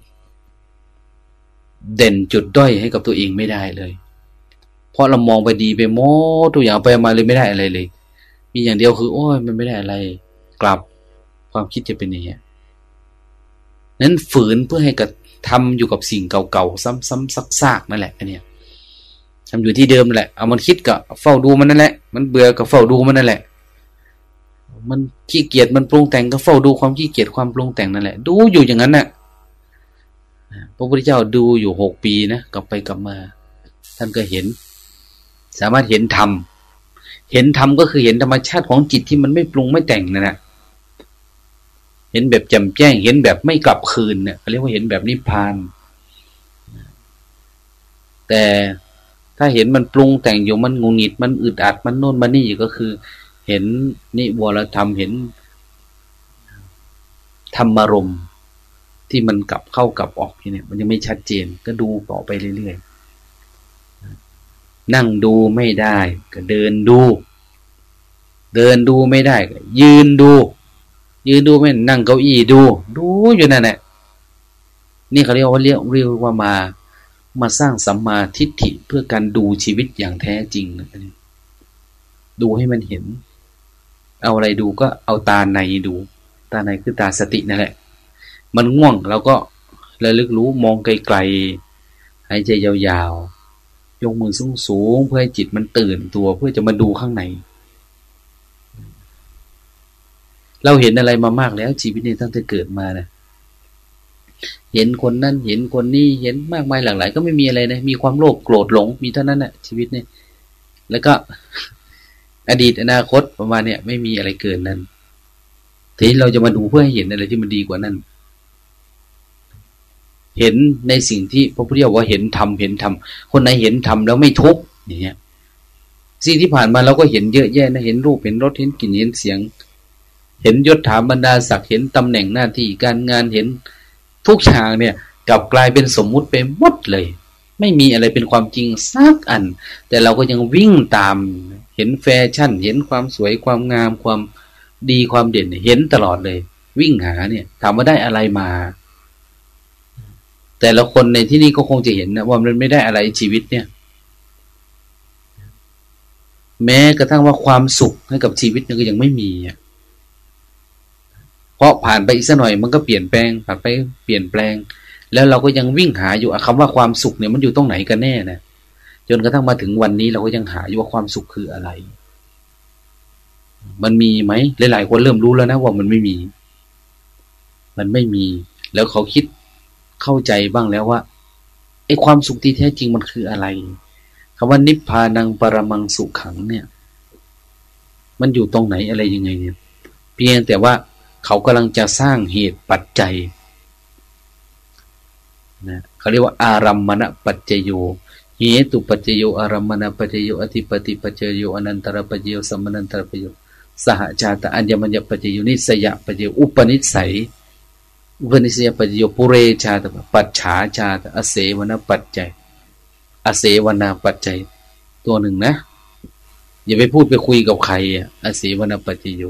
เด่นจุดด้อยให้กับตัวเองไม่ได้เลย เพราะเรามองไปดีไปโม้ตัวอย่างไปมาเลยไม่ได้อะไรเลย มีอย่างเดียวคือ โอ้ยมันไม่ได้อะไร กลับความคิดจะเป็นอย่างนี้นั้นฝืนเพื่อให้กับทำอยู่กับสิ่งเก่าๆซ้ำๆซักๆนั่นแหละอันเนี้ยทำอยู่ที่เดิมแหละ เอามันคิดก็เฝ้าดูมันนั่นแหละ มันเบื่อก็เฝ้าดูมันนั่นแหละ มันขี้เกียจมันปรุงแต่งก็เฝ้าดูความขี้เกียจความปรุงแต่งนั่นแหละ ดูอยู่อย่างนั้นน่ะพระพุทธเจ้าดูอยู่หกปีนะกลับไปกลับมา ท่านก็เห็น สามารถเห็นธรรม เห็นธรรมก็คือเห็นธรรมชาติของจิตที่มันไม่ปรุงไม่แต่งนั่นแหละเห็นแบบจำแจ้ง เห็นแบบไม่กลับคืนเนี่ยเรียกว่าเห็นแบบนิพพาน แต่ถ้าเห็นมันปรุงแต่งอยู่มันงงงิดมันอึดอัดมันโน่นมันนี่ก็คือ เห็นนิวรธรรมเห็น ธรรมารมที่มันกลับเข้ากลับออกเนี่ยมันยังไม่ชัดเจนก็ดูต่อไปเรื่อยๆ นั่งดูไม่ได้ ก็เดินดู เดินดูไม่ได้ก็ยืนดู ยืนดูไม่นั่งเก้าอี้ดู ดูอยู่นั่นแหละนี่เขาเรียกว่าเรียกเรียกว่ามา มาสร้างสัมมาทิฏฐิเพื่อการดูชีวิตอย่างแท้จริงนะดูให้มันเห็น เอาอะไรดูก็เอาตาในดู ตาในคือตาสตินั่นแหละ มันง่วงเราก็ระลึกรู้มองไกลๆหายใจยาวๆ ยกมือสูงๆเพื่อให้จิตมันตื่นตัว เพื่อจะมาดูข้างใน เราเห็นอะไรมามากแล้วชีวิตนี้ตั้งแต่เกิดมานะเห็นคนนั้นเห็นคนนี้เห็นมากมายหลากหลาย ก็ไม่มีอะไรนะมีความโลภโกรธหลง มีเท่านั้นแหะชีวิตเนี่ยแล้วก็อดีตอนาคตประมาณเนี่ยไม่มีอะไรเกินนั้น ทีนี้เราจะมาดูเพื่อให้เห็นอะไรที่มันดีกว่านั้น เห็นในสิ่งที่พระพุทธเจ้าว่าเห็นธรรมเห็นธรรมคนไหนเห็นธรรมแล้วไม่ทุกข์อย่างเงี้ยสิ่งที่ผ่านมาเราก็เห็นเยอะแยะนะเห็นรูปเห็นรสเห็นกลิ่นเห็นเสียง เห็นยศถาบรรดาศักดิ์เห็นตำแหน่งหน้าที่การงานเห็นทุกฉากเนี่ยกลับกลายเป็นสมมุติไปหมดเลย ไม่มีอะไรเป็นความจริงสักอัน แต่เราก็ยังวิ่งตามเห็นแฟชั่น เห็นความสวยความงามความดีความเด่นเห็นตลอดเลย วิ่งหาเนี่ยถามว่าได้อะไรมา แต่ละคนในที่นี้ก็คงจะเห็นนะว่ามันไม่ได้อะไรชีวิตเนี่ย แม้กระทั่งว่าความสุขให้กับชีวิตเนี่ยก็ยังไม่มีเพราะผ่านไปอีกสักหน่อย มันก็เปลี่ยนแปลง ผ่านไปเปลี่ยนแปลง แล้วเราก็ยังวิ่งหาอยู่คำว่าความสุขเนี่ยมันอยู่ตรงไหนกันแน่นะจนกระทั่งมาถึงวันนี้เราก็ยังหาอยู่ว่าความสุขคืออะไร มันมีไหมหลายๆคนเริ่มรู้แล้วนะว่ามันไม่มี มันไม่มี แล้วเขาคิด เข้าใจบ้างแล้วว่าไอ้ความสุขที่แท้จริงมันคืออะไรคำว่านิพพานังปรมังสุขขังเนี่ย มันอยู่ตรงไหนอะไรยังไงเนี่ย เพียงแต่ว่าเขากำลังจะสร้างเหตุปัจจัยนะเขาเรียกว่า อารัมมณปัจจโยเหตุปัจจโยอารัมมณปัจจโยอธิปติปัจจโยอนันตระปัจจโยสมนันตระปัจจโยสหชาตอัญญมัญญปัจจโยนิสยปัจจโยอุปนิสัย อุปนิสัยปัจโยปุเรชาตปัจฉาชาตอเสวนปัจจัย อเสวนาปัจจัย ตัวหนึ่งนะ อย่าไปพูดไปคุยกับใครอะอเสวนปัจจโย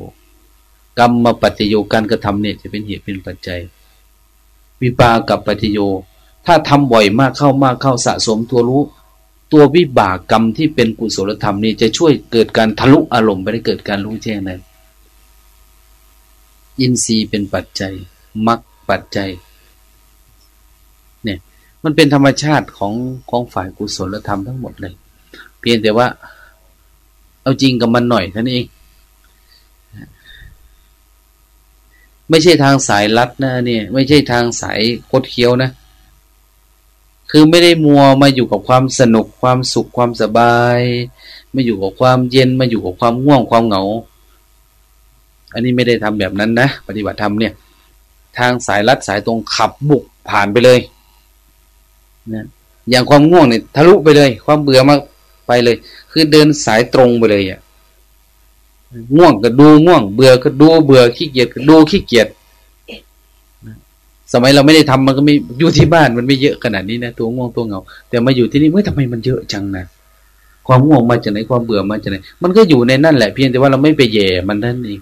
กรรมมาปัจจโยการกระทำเนี่ยจะเป็นเหตุเป็นปัจจัย วิปากับปัจจโย ถ้าทำบ่อยมากเข้ามากเข้าสะสมตัวรู้ ตัววิบากกรรมที่เป็นกุศลธรรมนี่จะช่วยเกิดการทะลุอารมณ์ไปได้เกิดการรู้แจ้งนั้นอินทรีย์เป็นปัจจัยมรรค ปัจจัย เนี่ย มันเป็นธรรมชาติของของฝ่ายกุศลธรรมทั้งหมดเลย เพียงแต่ว่า เอาจริงกับมันหน่อยท่านเอง ไม่ใช่ทางสายลัดนะเนี่ย ไม่ใช่ทางสายคดเคี้ยวนะ คือไม่ได้มัวมาอยู่กับความสนุกความสุขความสบายมาอยู่กับความเย็นมาอยู่กับความง่วงความเหงาอันนี้ไม่ได้ทำแบบนั้นนะ ปฏิบัติธรรมเนี่ย ทางสายลัดสายตรงขับบุกผ่านไปเลยนะอย่างความง่วงเนี่ยทะลุไปเลย ความเบื่อมาไปเลย คือเดินสายตรงไปเลยอะง่วงก็ดูง่วง เบื่อก็ดูเบื่อขี้เกียจก็ดูขี้เกียจสมัยเราไม่ได้ทำมันก็ไม่อยู่ที่บ้านมันไม่เยอะขนาดนี้นะตัวง่วงตัวเหงา แต่มาอยู่ที่นี่เมื่อทำไมมันเยอะจังนะความง่วงมาจากไหนความเบื่อมาจากไหนมันก็อยู่ในนั่นแหละเพียงแต่ว่าเราไม่ไปแย่มันนั่นเอง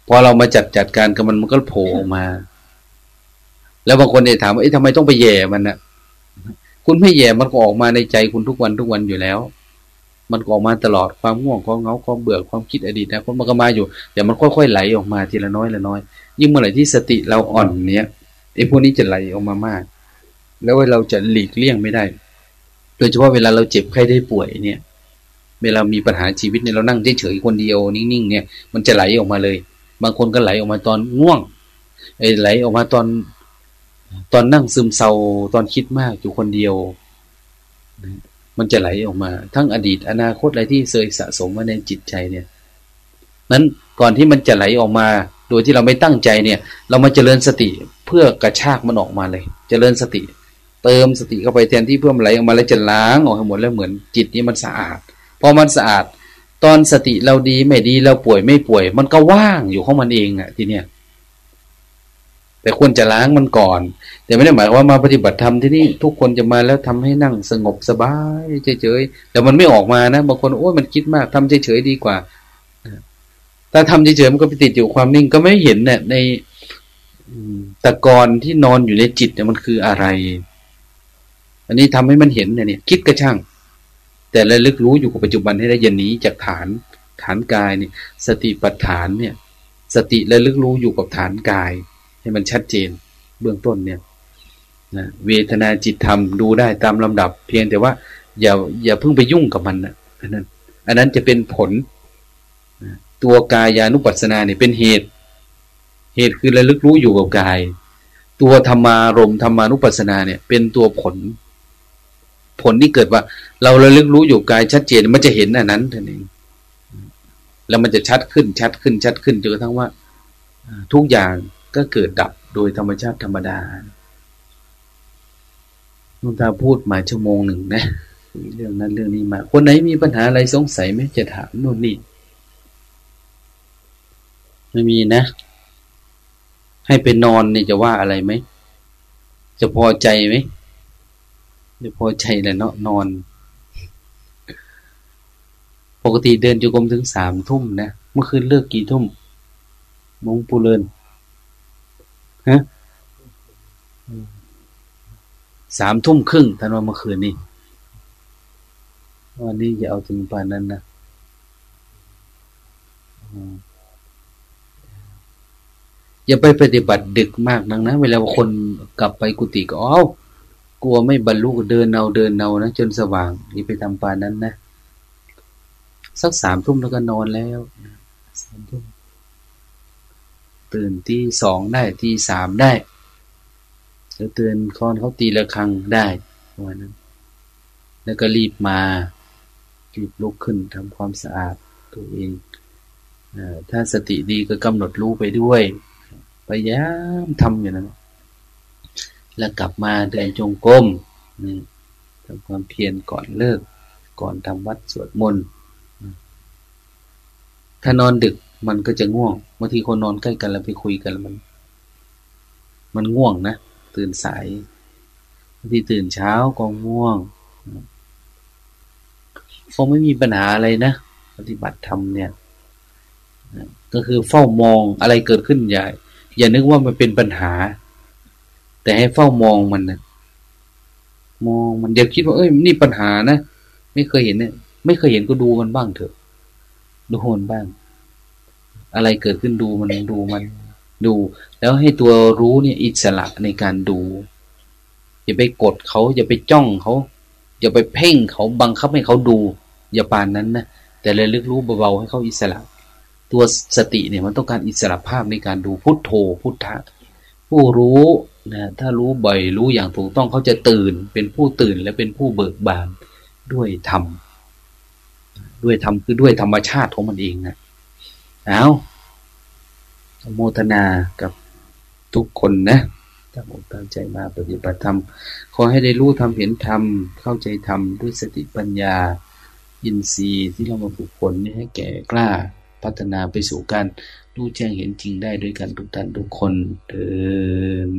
พ อเรามาจัดจัดการกับมันมันก็โผล่ออกมา แล้วบางคนเนี่ยถามว่าเอ๊ะทำไมต้องไปแย่มันนะคุณไม่แย่มันก็ออกมาในใจคุณทุกวันทุกวันอยู่แล้ว มันก็ออกมาตลอดความง่วงความเงาความเบื่อความคิดอดีตนะมันก็มาอยู่แต่มันค่อยๆไหลออกมาทีละน้อยละน้อย ยิ่งเมื่อไหร่ที่สติเราอ่อนเนี้ยไอ้พวกนี้จะไหลออกมามาก แล้วเราจะหลีกเลี่ยงไม่ได้ โดยเฉพาะเวลาเราเจ็บไข้ได้ป่วยเนี่ย เวลามีปัญหาชีวิตเนี่ยเรานั่งเฉยๆคนเดียวนิ่งๆเนี่ย มันจะไหลออกมาเลย บางคนก็ไหลออกมาตอนง่วงไอ้ไหลออกมาตอน ตอนนั่งซึมเศร้าตอนคิดมากอยู่คนเดียว มันจะไหลออกมา ทั้งอดีตอนาคตอะไรที่เคยสะสมมาในจิตใจเนี่ยนั้นก่อนที่มันจะไหลออกมา โดยที่เราไม่ตั้งใจเนี่ย เรามาเจริญสติเพื่อกระชากมันออกมาเลย เจริญสติ เติมสติเข้าไปแทนที่เพื่อมไหลออกมาแล้วจะล้างออกให้หมดแล้วเหมือนจิตนี้มันสะอาดพอมันสะอาด ตอนสติเราดีไม่ดีเราป่วยไม่ป่วย มันก็ว่างอยู่ของมันเองอะทีเนี้ยแต่ควรจะล้างมันก่อน แต่ไม่ได้หมายว่ามาปฏิบัติธรรมที่นี่ทุกคนจะมาแล้วทำให้นั่งสงบสบายเฉยๆแต่มันไม่ออกมานะบางคนโอ้ยมันคิดมากทำเฉยๆดีกว่าถ้าทำเฉยๆมันก็ไปติดอยู่ความนิ่งก็ไม่เห็นเนี่ยในตะกอนที่นอนอยู่ในจิตเนี่ยมันคืออะไร อันนี้ทำให้มันเห็นเนี่ยคิดกระช่าง แต่ระลึกรู้อยู่กับปัจจุบันให้ได้ยันนี้จากฐานฐานกายเนี่ยสติปัฏฐานเนี่ย สติระลึกรู้อยู่กับฐานกาย ให้มันชัดเจนเบื้องต้นเนี่ยนะเวทนาจิตธรรมดูได้ตามลำดับ เพียงแต่ว่าอย่าอย่าเพิ่งไปยุ่งกับมันนะอันนั้น อันนั้นจะเป็นผล ตัวกายานุปัสสนาเนี่ยเป็นเหตุ เหตุคือระลึกรู้อยู่กับกาย ตัวธรรมารมธรรมานุปัสสนาเนี่ย เป็นตัวผล ผลที่เกิดว่า เราระลึกรู้อยู่กายชัดเจนมันจะเห็นอันนั้นท่านเองแล้วมันจะชัดขึ้นชัดขึ้นชัดขึ้นจนกระทั่งว่า ทุกอย่างก็เกิดดับโดยธรรมชาติธรรมดาลุงตาพูดมาชั่วโมงหนึ่งนะเรื่องนั้นเรื่องนี้มา คนไหนมีปัญหาอะไรสงสัยไหมจะถามโน่นนี่ไม่มีนะ ให้ไปนอนนี่จะว่าอะไรไหม จะพอใจไหม จะพอใจแหละเนาะนอน ปกติเดินจุกรมถึงสามทุ่มนะ เมื่อคืนเลิกกี่ทุ่มมงปูเลินฮะสามทุ่มครึ่งท่านว่าเมื่อคืนนี้วันนี้อย่าเอาถึงป่านนั้นนะอย่าไปปฏิบัติดึกมากนังนะ เวลาคนกลับไปกุฏิก็เอ้า กลัวไม่บรรลุเดินเนาเดินเนานะจนสว่างอย่าไปทำปานนั้นนะสักสามทุ่มแล้วก็นอนแล้วสามทุ่มตื่นที่สองได้ที่สามได้แล้วตื่นคอนเขาตีละครังได้วันนั้น แล้วก็รีบมารีบลุกขึ้นทำความสะอาดตัวเองอถ้าสติดีก็กำหนดรู้ไปด้วยพยายามทำอย่างนั้น แล้วกลับมาเดินจงกรมทำความเพียรก่อนเลิก ก่อนทำวัดสวดมนต์ถ้านอนดึกมันก็จะง่วงบางทีคนนอนใกล้กันแล้วไปคุยกันมัน มันง่วงนะตื่นสายบางทีตื่นเช้าก็ง่วงคงไม่มีปัญหาอะไรนะปฏิบัติธรรมเนี่ยก็คือเฝ้ามองอะไรเกิดขึ้นใหญ่อย่านึกว่ามันเป็นปัญหา แต่ให้เฝ้ามองมันนะมองมันเดี๋ยวคิดว่าเอ้ยนี่ปัญหานะไม่เคยเห็นเนี่ยไม่เคยเห็นก็ดูมันบ้างเถอะ ดูมันบ้าง อะไรเกิดขึ้นดูมันดูมันดู แล้วให้ตัวรู้เนี่ยอิสระในการดู อย่าไปกดเขาอย่าไปจ้องเขาอย่าไปเพ่งเขาบังคับให้เขาดู อย่าปานนั้นนะแต่เลยลึกรู้เบาๆให้เขาอิสระ ตัวสติเนี่ยมันต้องการอิสระภาพในการดูพุทโธพุทธะผู้รู้ นะถ้ารู้บ่อยรู้อย่างถูกต้องเขาจะตื่น เป็นผู้ตื่นและเป็นผู้เบิกบานด้วยธรรมด้วยธรรมคือด้วยธรรมชาติของมันเองนะเอาโมทนากับทุกคนนะตั้งอกตั้งใจมาปฏิบัติธรรม ขอให้ได้รู้ทำเห็นธรรม เข้าใจธรรม ด้วยสติปัญญา อินทรีย์ที่เรามาฝึกฝนนี่ให้แก่กล้าพัฒนาไปสู่การรู้แจ้งเห็นจริงได้ด้วยกันทุกท่านทุกคนเดิน